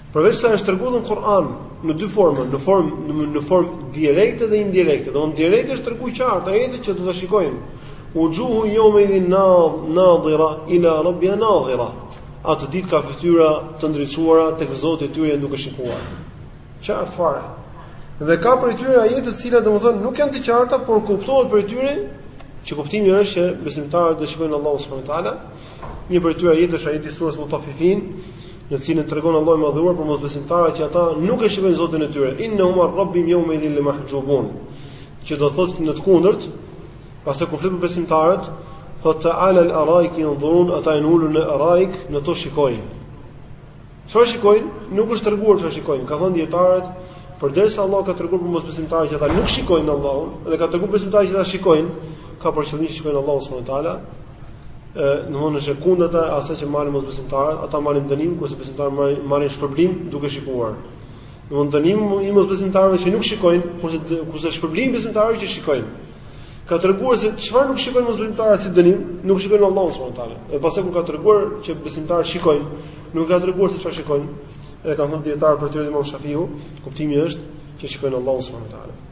Përveç sa është treguar në Kur'an në dy forma, në formë në formë direkte dhe indirekte. Domthonë direkte është treguar qartë ajete që do ta shikojmë. Ujuhu yawma idhin nadhira ila rabbiha nadhira. Atë ditë ka fytyra të ndriçuara tek Zoti i tyre janë duke shikuar. Qartë fare. Dhe ka prej tyre ajete të cilat domthonë nuk janë të qarta, por kuptohet prej tyre që kuptimi është që besimtarët do shikojnë Allahun subhanuhu teala. Një prej tyre ajete është ajeti i surës Mutaffifin, në të cilin tregon Allahu i Madhëruar për mosbesimtarët që ata nuk e shikojnë Zotin e tyre. Innahum an rabbihim yawma idhin lamahjubun. Që do thotë në të kundërt, pastaj kur flet për besimtarët, thotë ala al-araik yanzurun, ata janë ulur në araik, në to shikojnë. Çfarë shikojnë? Nuk është treguar çfarë shikojnë. Kanë thënë dijetarët, përderisa Allahu ka treguar për mosbesimtarët që ata nuk shikojnë Allahun dhe ka treguar besimtarët që ata shikojnë, ka për qëllim që shikojnë Allahun subhanahu wa taala. Ë, domthonë është e kundërta asaj që marrin mosbesimtarët, ata marrin dënim kurse besimtarët marrin shpërblim duke shikuar. Domthonë dënimi i mosbesimtarëve që nuk shikojnë, kurse kurse shpërblimi i besimtarëve që shikojnë. Ka treguar se çfarë nuk shikojnë mosbesimtarët si dënim, nuk shikojnë Allahun subhanuhu teala. Dhe pastaj kur ka treguar që besimtarët shikojnë, nuk ka treguar se çfarë shikojnë. Edhe kanë thënë dijetarët, prej tyre Imam Shafiu, kuptimi është që shikojnë Allahun subhanuhu teala.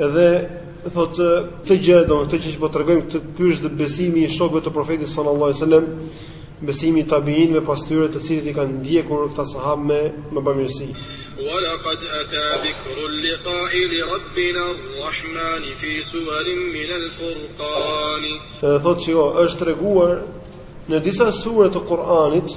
Edhe thotë këtë gjë, domethënë këtë gjë që po tregojmë këtë, ky është besimi i shokëve të Profetit sallallahu alajhi wasallam, besimi i tabiinëve pas tyre, të cilët i kanë ndjekur këta sahabë me me mirësi. Wa laqad ata dhikru liqa'i li rabbina ar-rahman fi suwarin min al-furqan. Edhe thotë është treguar në disa sure të Kur'anit,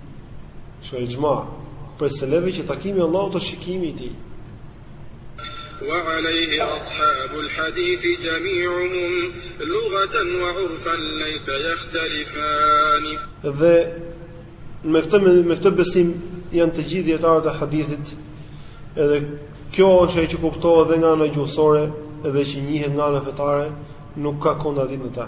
Ka ixhma prej selefëve që takimi Allahut është shikimi i tij. Wa alejhi ashabu l'hadithi gjamiuhum, lugatën wa urfan lejse jahtelifani. Dhe me këtë, me këtë besim janë të gjithë dijetarët e hadithit, edhe kjo është ajo që kuptohet dhe nga ana gjuhësore, edhe që njihet nga ana fetare, nuk ka kontradiktë në ta.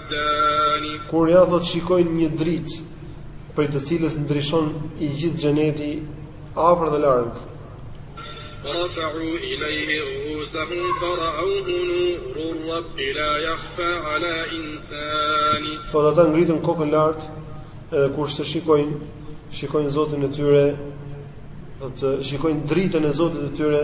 Kur ja thot shikojnë një dritë prej të cilës ndriçon i gjithë xheneti afër dhe larg. Rafa'u ilayhi rusuhum fara'uhu nurur rabb la yakhfa 'ala insan. Thot ata ngritën kokën lart edhe kur seç shikojnë, shikojnë Zotin e tyre, domethënë shikojnë dritën e Zotit të tyre,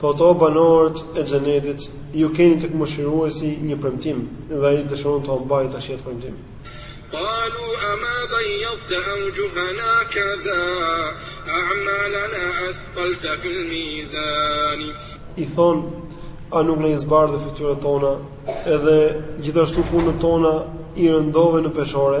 Thotë, O banorët e Xhenetit, ju keni tek Mëshiruesi një premtim dhe Ai dëshiron ta mbajë tash atë premtim. Qalu ama bayyadta awjuhana kadha a'malana athqalta fil mizan. I thonë, A nuk na i zbardhe fytyrat tona, edhe gjithashtu punët tona i rëndove në peshore?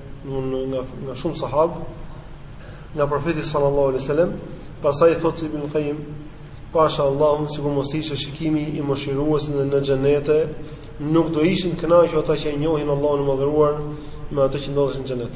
Nga nga shumë sahab nga profeti sallallahu alaihi wasallam, pastaj thot Ibn Qayyim, pasha Allahun sikur mos ishte shikimi i mëshiruesit në xhenete, nuk do ishin kënaqur ata që e njohin Allahun e madhëruar me atë që ndodhet në xhenet.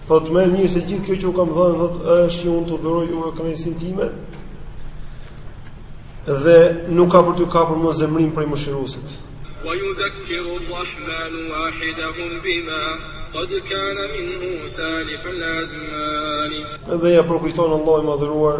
Thot më e mirë se gjithë kjo që u kam dhënë, thot është që unë të dhuroj ju kënaqësinë time. Dhe nuk ka për t'u kapur më zemrim prej mëshiruesit. Wa yudhakkiru ar-Rahman wahidahum bima qad kana minhu salif al-azman. Dhe ja përkujton Allahu i madhëruar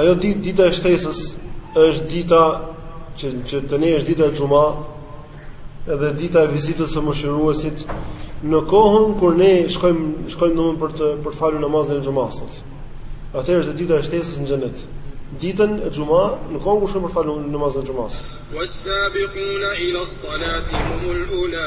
Ajo ditë, dita e shtesës, është dita që që te ne është dita e xhuma, edhe dita e vizitës së mëshiruesit në kohën kur ne shkojmë shkojmë domethënë për të për të falur namazin e xhumas. Atëherë është dita e shtesës në xhenet. Ditën e xhuma në kohën kur shkojmë për të falur namazin e xhumas. Wasabiquna ila salati humul ula.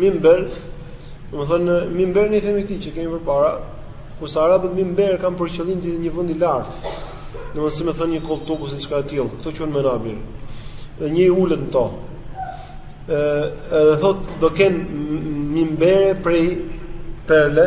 Mimber, domethënë mimber ne themi këtë që kemi përpara, kurse arabët mimber kanë për qëllim të një vend i lartë. Domethënë si më thënë një kolltuk ose diçka e tillë, këto quhen menabir. Dhe njeriu ulet në to. Ë, edhe thot do ken mimbere prej perle,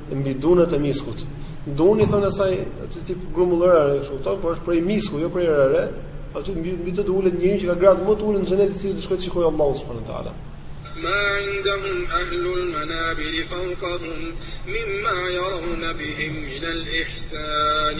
mbi dunat e miskut. Dunë i thonë asaj atë tip grumull rëre kështu këto, por është prej misku, jo prej rëre. Aty mbi mbi të ulet njeriu që ka gradë më të ulët në xhenet i cili do shkojë të shikojë Allahu subhanahu wa taala. Ma indahum ahlul manabir fawqahum mimma yarawna bihim min al-ihsan.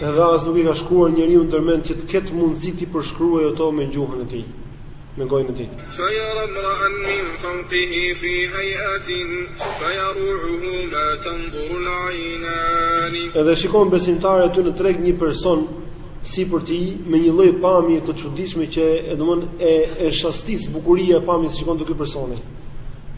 Edhe as nuk i ka shkuar njeriut ndër mend që të ketë mundësi t'i përshkruajë ato me gjuhën e tij, me gojën e tij. Edhe e shikon besimtari aty në treg një person sipër tij me një lloj pamjeje të çuditshme që e, domthonë, e shastis bukuria e pamjes që shikon te ky personi.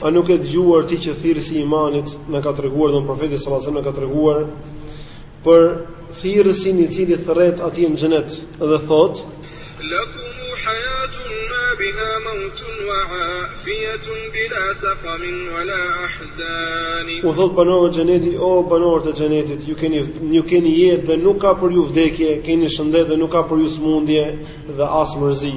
A nuk ke dëgjuar ti që thirrësi i imanit na ka treguar domethënë profeti sallallahu alajhi wasallam na ka treguar për thirrësin i cili thret atje në xhenet dhe thot Lakum hayatun ma biha mautun wa afiyatun bila saqamin wala ahzan U thot banorëve të xhenetit o banorët e xhenetit ju keni ju keni jetë dhe nuk ka për ju vdekje keni shëndet dhe nuk ka për ju smundje dhe as mërzi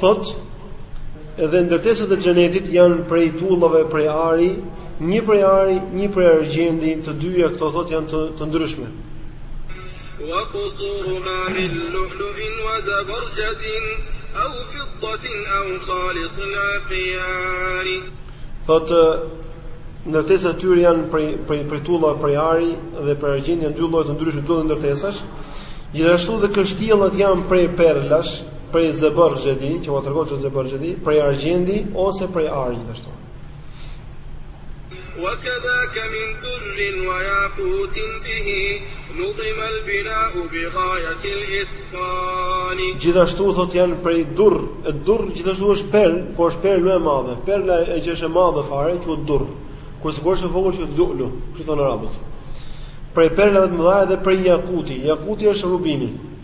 Thotë, Dhe ndërtesat e xhenetit janë prej tullave, prej ari, një prej ari, një prej argjendi, të dyja këto thotë janë të, të ndryshme. Wa qusuruha min lu'lu'in wa zabarjadin aw fiddatin aw khalisi al-iqyan. Thotë ndërtesat e tyre janë prej prej prej tullave, prej ari dhe prej argjendi, janë dy lloje të ndryshme të ndërtesash. Gjithashtu dhe kështjellat janë prej perlash, prej zebarxhedi, që ua tregova se zebarxhedi, prej argjendi ose prej ari gjithashtu. Wa kadhaka min durrin wa yaqutin bihi nudhima al-bina'u bi ghayati al-itqan. Gjithashtu thot janë prej durr, e durri gjithashtu është perl, por është perl më e madhe. Perla që është e madhe fare quhet durr. Kurse kur është e vogël quhet lu'lu, kështu thon arabët. Prej perlave të mëdha dhe prej jakuti. Jakuti është rubini.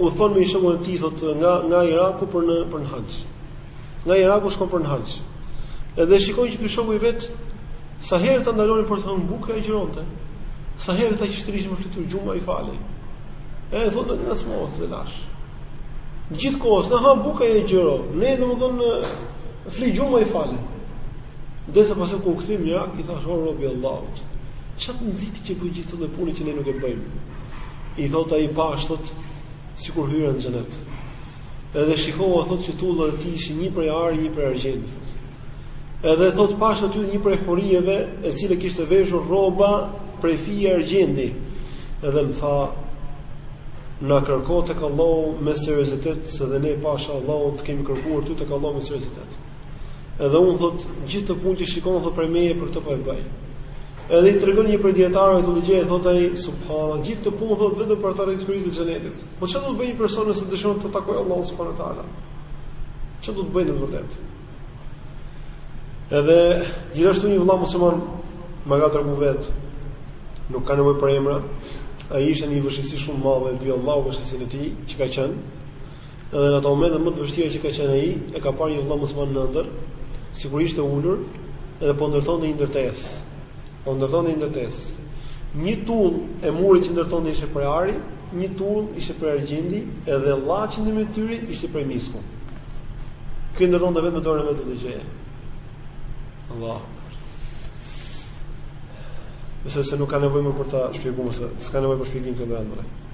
u thon me një shokun e tij thot nga nga Iraku për në për në haxh. Nga Iraku shkon për në haxh. Edhe shikon që ky shoku i vet sa herë që ndalonin për të hëngër bukë agjëronte. Sa herë që shtrishin me fjetur gjumë ai falej. E thot në në s'mund të falesh. Ne gjithë kohës, ne hamë bukë ai agjëron, ne në më dhënë fle gjumë ai falej. Ndërsa pas ku u kthye në Irak, i thashë o robi Allahut, ça të nxiti që bën gjithë këto punë që ne nuk i bëjmë. I thotë ai pashë thot sikur hyra në xhenet. Edhe shikova thotë që tullat e tij ishin një prej ari, një prej argjendi. Edhe thotë pashë thot aty një prej hyrive, e cila kishte veshur rroba prej fije argjendi. Edhe më tha Na kërko tek Allahu me seriozitet Se dhe ne pasha Allahun të kemi kërkuar ty tek Allahu me seriozitet Edhe unë thot gjithë këtë punë që shikon thot prej meje për këtë po e bëj. Edhe i tregon një prej dietarëve të dëgjon e thot ai subhanallah gjithë këtë punë thot vetëm për të arrit shpërblimin e xhenetit. Po çfarë do të bëj një person nëse dëshiron të takojë Allahun subhanahu teala? Çfarë do të bëj në vërtet? Edhe gjithashtu një vëlla musliman më ka treguar vet nuk ka nevojë për emra. Ai ishte në një vështirësi shumë të madhe, e di Allahu vështirësinë e tij që ka qenë. Edhe në ato momente më të vështira që ka qenë ai, e ka parë një vëlla musliman në ëndër, sikur ishte ulur dhe po ndërtonte një ndërtesë. Po ndërtonte një ndërtesë. Një tull e murit që ndërtonte ishte prej ari, një tull ishte prej argjendi, edhe llaçi në mes tyre ishte prej misku. Ky ndërtonte vet me dorën e vet këtë gjë. Allah. Nejse se nuk ka nevojë më për ta shpjeguar se s'ka nevojë për shpjegim kjo ëndër.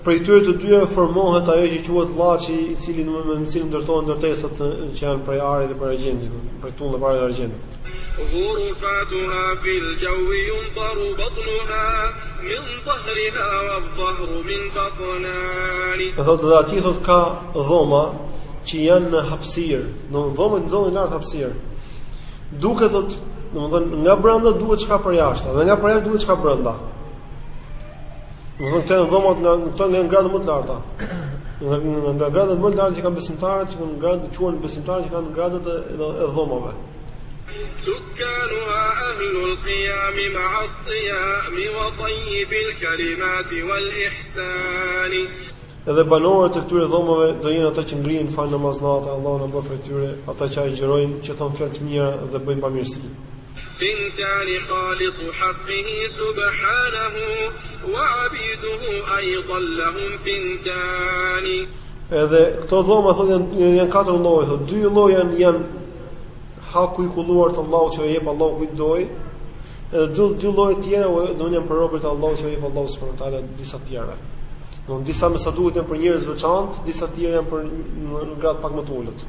Prej tyre të dyja formohet ajo që quhet llaçi, i cili me të cilin ndërtohen ndërtesat që janë prej ari dhe prej argjendit, prej tullë dhe prej argjendit. Ghurufatuha fil jawi yunzaru batnuha min dhahriha wa dhahru min batnani. Do thotë dhe aty thotë ka dhoma që janë në hapësirë, do të thotë dhoma që ndodhen lart në hapësirë. Duket thotë, domethënë nga brenda duket çka për jashtë, dhe nga për jashtë duket çka brenda. Do të thotë dhomat nga këto nga gradë më të larta. Nga nga gradë më të larta që kanë besimtarët, që kanë gradë, quhen besimtarë që kanë gradët e dhomave. Sukanuha ahlul qiyam ma'a as-siyam wa tayyib al-kalimat wal-ihsan. Edhe banorët e këtyre dhomave do jenë ata që ngrihen falin namaz nate, Allahu na bëftë prej tyre, ata që agjërojnë, që thon fjalë të mira dhe bëjnë bamirësi. Thintani khalisu haqqihi subhanehu wa abiduhu ajdan lehum thintani. Edhe këto dhoma thotë janë janë katër lloje, thotë dy lloje janë janë haku i kulluar të Allahut që ua jep Allahu kujt dojë, edhe dy dy lloje tjera, do janë për robërit e Allahut që ua jep Allahu subhanahu wa taala disa të tjerëve. Do disa me sa duket janë për njerëz të veçantë, disa tjera janë për një gradë pak më të ulët.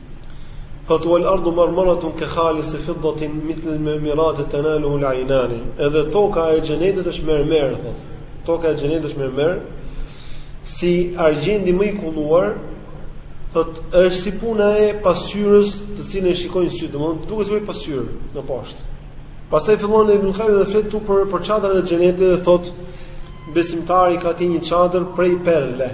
Thotë wal ardu marmaratun ke khali se fiddatin mithlil mirati tenaluhal ajnani. Edhe toka e xhenetit është mermer, thot. Toka e xhenetit është mermer. Si argjendi më i kulluar, thot, është si puna e pasqyrës të cilën e shikojnë sytë, domethënë duket si pasqyrë poshtë. Pastaj fillon Ibn Kajjimi dhe flet këtu për, për çadrën e xhenetit dhe thot, besimtari ka aty një çadër prej perle.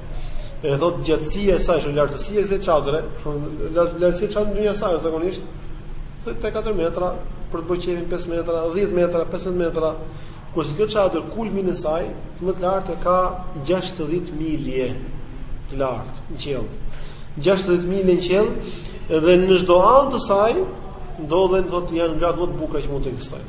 E thot gjatësia e saj është lartësia e kësaj çadre, lartësia e çadrës ndonjëherë është zakonisht thot 3-4 metra, për të bërë qejfin 5 metra, 10 metra, 15 metra. Kurse kjo çadër kulmin e saj, më të lartë e ka 60 milje të lartë në qiell. 60 milje në qiell dhe në çdo anë të saj ndodhen thot janë gratë më të bukura që mund të ekzistojnë.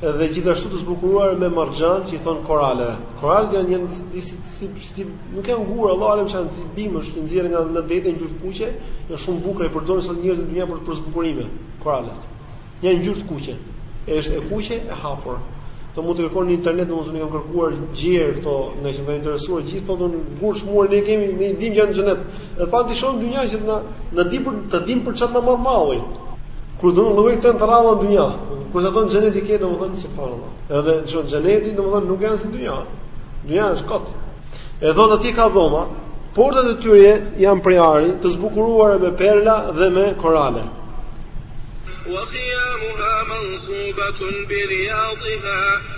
Dhe gjithashtu të zbukuruar me marxhan që i thon korale. Koralet janë një diçka si si nuk janë gur, Allahu alem çfarë janë, si bimë që i nxjerrin nga nga deti në ngjyrë të kuqe, janë shumë të bukura, i përdorin sot njerëzit në dynja për për zbukurime. Koralet. Një ngjyrë të kuqe. Është e kuqe e hapur. Do mund të kërkoni në internet, domethënë unë i kam kërkuar gjërat këto, ngaqë kam qenë i interesuar gjithë ata gurë të çmuar ne kemi, ne dimë janë në xhenet. Dhe pa i sheh në dynja që na na di për të ditur për çfarë na merr malli. Kur do të jenë këto të rralla në dynja, kur do të thonë xheneti i ke domethënë si falas. Edhe ç'ka në xhenet domethënë nuk janë si dynja. Dynja është kot. E thotë aty ka dhoma, portat e tyre janë prej ari, të zbukuruara me perla dhe me korale. Wa khiyamuha mansubatun bi riyadha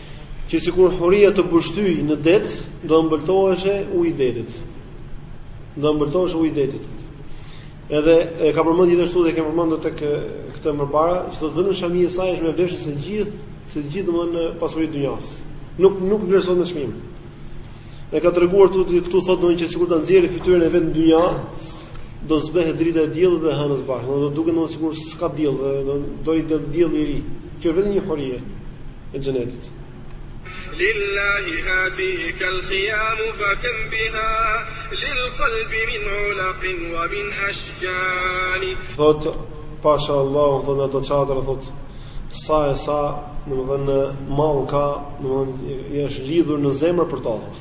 Që sikur huria të bështyj në det, do ëmbëltohesh uji i detit. Do ëmbëltohesh uji i detit. Edhe e ka përmend gjithashtu dhe e kemi përmendur tek këtë më parë, që thotë vetëm shamia e saj është më e vlefshme se gjithë, se gjithë domthonë pasuritë e dynjas. Nuk nuk vlerësohet me çmim. E ka treguar këtu këtu thotë domthonë që sikur ta nxjerrë fytyrën e vet në dynja, do zbehet drita e diellit dhe hënës së bashku. Do duket domethënë sikur s'ka diell dhe do do del dielli i ri. Kjo vetëm një huri e xhenetit. Lillahi hatikal khiyam fa kam biha lil qalb min alaq wa min ashjan. Thot pasha Allah, thot ato çadra thot sa e sa, domethënë mall ka, domethënë është lidhur në zemër për ta.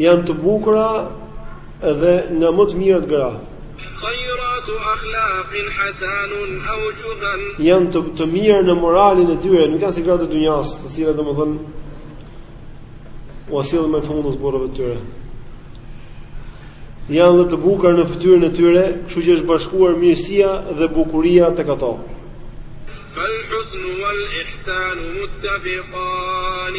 Janë të bukura dhe nga më të mirat gra. Khayratu akhlaqin hasanun awjuhan. Janë të të mira në moralin e tyre, nuk janë si gratë e dynjasë, të cilat domethënë ua sjellin në majë të hundës burrave të tyre. Janë dhe të bukura në fytyrën e tyre, kështu që është bashkuar mirësia dhe bukuria tek ato. Fal husnu wal ihsanu muttafiqan.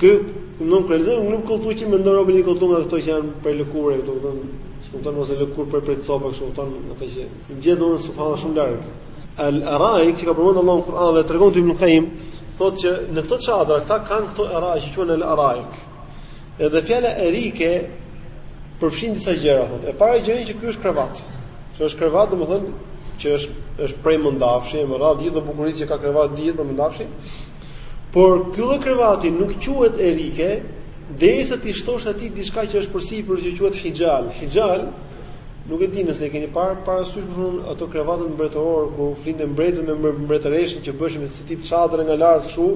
Ky nuk prezon nuk kuptoj që mendon Robin i kupton ato që janë për lëkurë, do të thonë, kupton ose lëkur për për copa, kështu kupton, ato që gjet domethënë subhanallahu shumë larg. Al-Araik që ka përmendur Allahu në Kur'an dhe tregon ti Ibn Qayyim, thotë që në këto çadra ata kanë këto Araik që quhen Al-Araik. Edhe fjala Erike përfshin disa gjëra, thotë. E para gjë që ky është krevat. Që është krevat, domethënë që është është prej mëndafshi, me ar dhe gjithë bukuritë që ka krevati dihet prej mëndafshi. Por ky lloj krevati nuk quhet erike derisa t'i shtosh atij diçka që është përsipër që quhet hixhal. Hixhal nuk e di nëse e keni parë parasysh për shembull ato krevatet mbretëror ku flinte mbreti me mbretëreshën që bëheshin me si tip çadre nga lart kështu,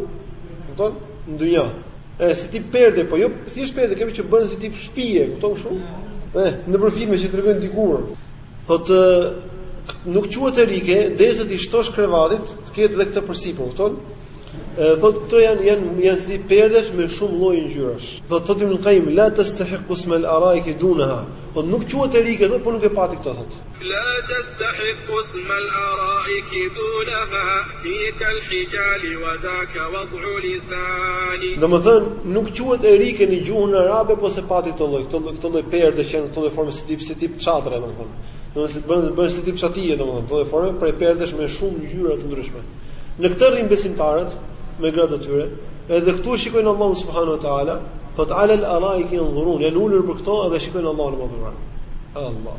kupton? Në dynjë. Ë si tip perde, po jo thjesht perde, domethënë që bëhen si tip shtëpie, kupton kështu? Ë nëpër filma që tregojnë dikur. Thotë, nuk quhet erike derisa t'i shtosh krevatit, të ketë dhe këtë përsipër, kupton? Thotë, këto janë janë janë si perde me shumë lloje ngjyrash. Thotë, thotë Ibn Qayyim, la tastahiq ism al-araik dunaha. Po nuk quhet erike, thotë, po nuk e pati këto, thotë. La tastahiq ism al-araik dunaha. Tilkal hijali wa dhaka wad'u lisani. Domethënë, nuk quhet erike në gjuhën arabe, po s'e pati këtë lloj, këtë lloj, këtë lloj perde që në këtë lloj forme si tip si tip çadre, domethënë. Domethënë si bën bën si tip çatie, domethënë, këtë lloj forme prej perdesh me shumë ngjyra të ndryshme. Në këtë rrin besimtarët me gratë të tyre, edhe këtu shikojnë Allahun subhanuhu teala, thot alal araiki yanzurun, janë ulur nëpër këto edhe shikojnë Allahun e madhëruar. Allah.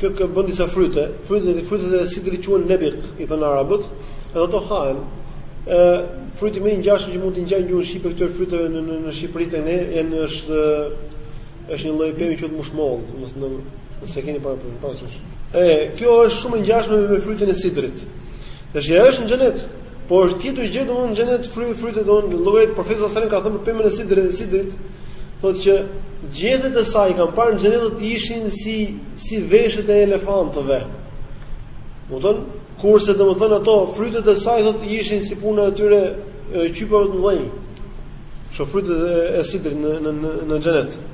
Kjo që bën disa fryte, frytet e frytet e sidrit quhen nebik, i thonë arabët, edhe ato hahen. Ë fryti më i ngjashëm që mund t'i ngjajë gjuhën shqipe këtyre fryteve në në në Shqipëri te ne janë është është një lloj peme që quhet mushmoll, domethënë nëse keni parë parasysh. E kjo është shumë e ngjashme me frytin e sidrit. Dhe që është në xhenet, Po është tjetër gjë domthonë xhenet fry frytet domthonë llogarit profeti sallallahu alajhi wasallam ka thënë për pemën e sidrit e sidrit thotë që gjethet e saj kam parë në xhenet thot ishin si si veshët e elefantëve. Domthon kurse domthon ato frytet e saj thot ishin si puna e atyre qypave të mëdhenj. Kështu frytet e sidrit në në në xhenet.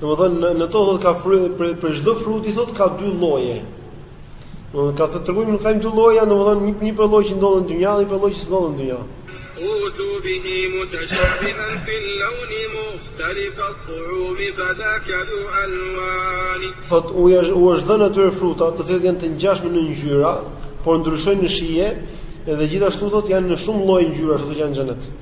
Domethënë në, në to thotë ka fry prej për çdo fruti thotë ka dy lloje. Domethënë ka të tregojmë nuk kanë dy lloja, domethënë një një prej lloj që ndodhen në dynjë dhe një prej lloj që s'ndodhen në dynjë. Utu bihi mutashabihan fil lawn mukhtalif at-tu'um fadhaka dhu alwan. Thot u është u është dhënë atyre fruta, të cilat janë të ngjashme në ngjyra, por ndryshojnë në shije, dhe gjithashtu thotë janë në shumë lloje ngjyrash ato që janë në xhenet.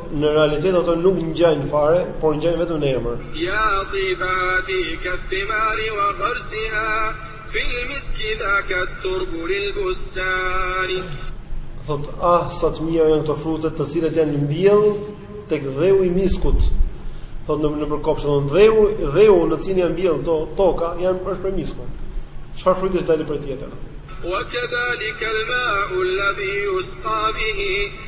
Në realitet ato nuk ngjajnë fare, por ngjajnë vetëm në emër. Ya tibati kath-thimari wa gharsiha fil miski dhaka at-turbu lil bustani. Thotë, Ah, sa të mira janë këto fruta, të cilat janë mbjellë tek dheu i miskut. Thotë në nëpër kopshte, do të thotë dheu, dheu në të cilin janë mbjellë ato, toka janë është prej miskut. Çfarë frutësh dalin prej tyre? Wa kadhalika al-ma'u alladhi yusqa bihi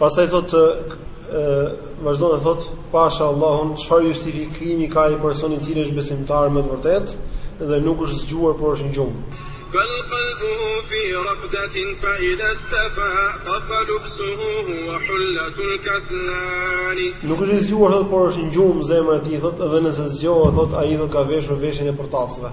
Pastaj thotë vazhdon e thotë pasha Allahun çfarë justifikimi ka ai personi i cili është besimtar me të vërtetë dhe nuk është zgjuar por është në gjumë. Bal qalbuhu fi raqdatin fa idha istafaqa fa lubsuhu huwa hullatul kaslan. Nuk është zgjuar thotë por është në gjumë zemra e tij thotë dhe nëse zgjohet thotë ai thot ka veshur veshjen e përtacëve.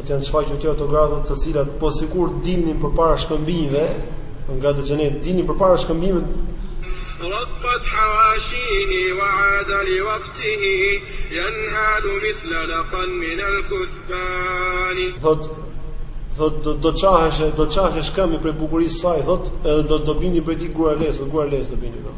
Të janë shfaqur ty ato gra të cilat po sikur t'i dilnin përpara shkëmbinjve, ato gra të xhenetit t'i dilnin përpara shkëmbinjve. Raqat hawashihi wa ada li waqtihi yanhalu mithla naqan min al-kuthban. Thot thot do do çahej do çahej shkëmbi prej bukurisë së saj, thot edhe do do binin prej tij guralecë, guralecë do binin. Thot.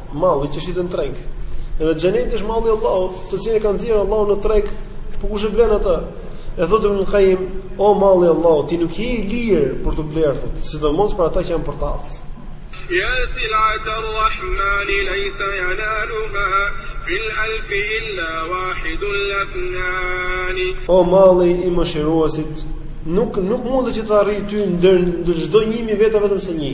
Malli që shitet në treg. Edhe xheneti është malli i Allahut, të cilin e ka nxjerrë Allahu në treg, po kush e blen atë? E thotë Ibn Qayyim, o malli i Allahut, ti nuk je i lirë për t'u blerë thotë, sidomos për ata që janë përtacë. Ya silat ar-Rahman laysa yanaluha fil alf illa wahid la ithnan. O malli i mëshiruesit, nuk nuk mundet që të arrijë ty ndër ndër çdo 1000 vetë vetëm se një.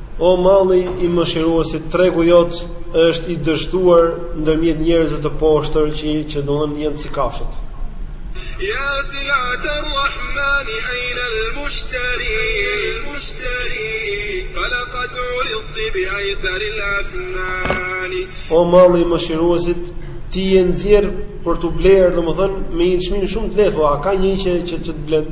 O malli i mëshiruesit, tregu jot është i dështuar ndërmjet njerëzve të poshtër që domthon janë si kafshët. Ya sil'at ar-Rahman ayna al-mushtari falaqad uridht bi aysar al-athman. O malli i mëshiruesit, ti je nxjerr për tu blerë, domthon me një çmim shumë të lehtë, po a ka një që që të blen?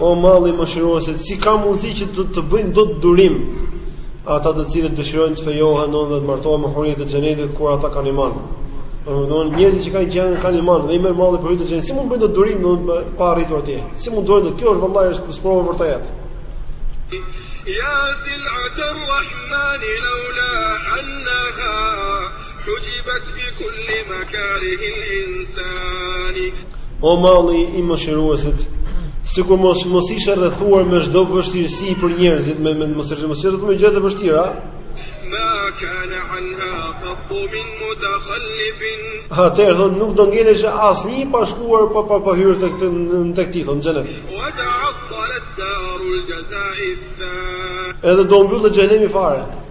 O Malli mëshiruesit, si ka mundësi që të të bëjnë dot durim ata të cilët dëshirojnë të fejohen dhe të martohen me huritë e xhenetit kur ata kanë iman? Domthonë njerëzit që janë gjallë kanë iman dhe i merr malli për huritë e xhenetit, si mund të bëjnë dot durim domthonë pa arritur atje? Si mund durojnë? Kjo është vallahi është sprovë e vërtetë. Hujibat bi kulli makarih l'insan. O malli i mëshiruesit, sikur mos mos ishe rrethuar me çdo vështirësi për njerëzit, me me mos mos ishe rrethuar me gjëra të vështira, Ma kana anha qattu min mutakhallifin. Atëherë thotë nuk do ngeleshe asnjë i pashkuar pa pa pa hyrë tek ty në tek ty thotë në xhenet. Wa ta'attalat darul jaza'is sa. Edhe do mbyllet xhehenemi fare.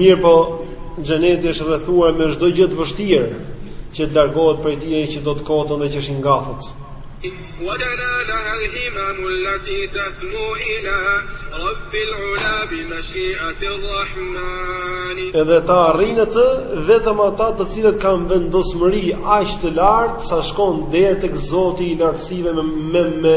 Mirëpo, Xheneti është rrethuar me çdo gjë të vështirë, që të largohet prej tij ai që do të kotën dhe që është i ngathët. Edhe ta arrijnë atë vetëm ata të cilët kanë vendosmëri aq të lartë sa shkon deri tek Zoti i lartësive me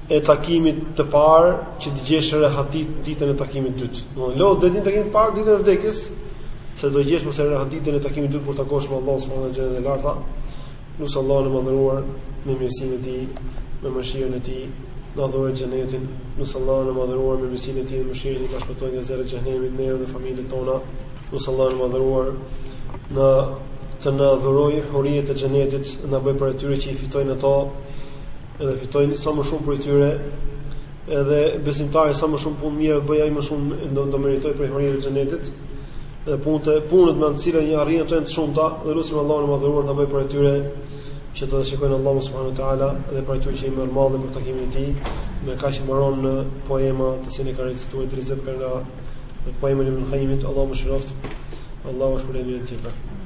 e takimit të parë që të gjesh rehatinë ditën e takimit të dytë. Domthonë lodhu ditën e takimit të parë ditën e vdekjes, se do gjesh më së rehat ditën e takimit dytë kur takohesh me Allahun subhanuhu teala në lartësi. Lus Allahun e madhëruar me mirësinë e tij me mëshirën e tij na dhurojë xhenetin, lus Allahun e madhëruar me mirësinë e tij dhe mëshirën e tij shpëtojë nga zjarri i xhehenemit ne dhe familjet tona, lus Allahun e madhëruar të na dhurojë huritë e xhenetit na bëjë prej atyre që i fitojnë ato Edhe fitojnë sa më shumë prej tyre, edhe besimtari sa më shumë punë mirë bëjë aq më shumë do të meritojë prej hurive xhenetit. Dhe punët punët me të cilat një arrin ato janë të shumta, dhe lusim Allahun e madhëruar na bëjë prej atyre që do të shikojnë Allahun subhanahu wa taala dhe prej atyre që i merr malli për takimin e tij, me kaq mbaron dhe poema të cilën e ka recituar Idrizi prej nga poema e Ibn Kajjimit, Allahu e mëshiroftë. Allahu shpëlimin e tij.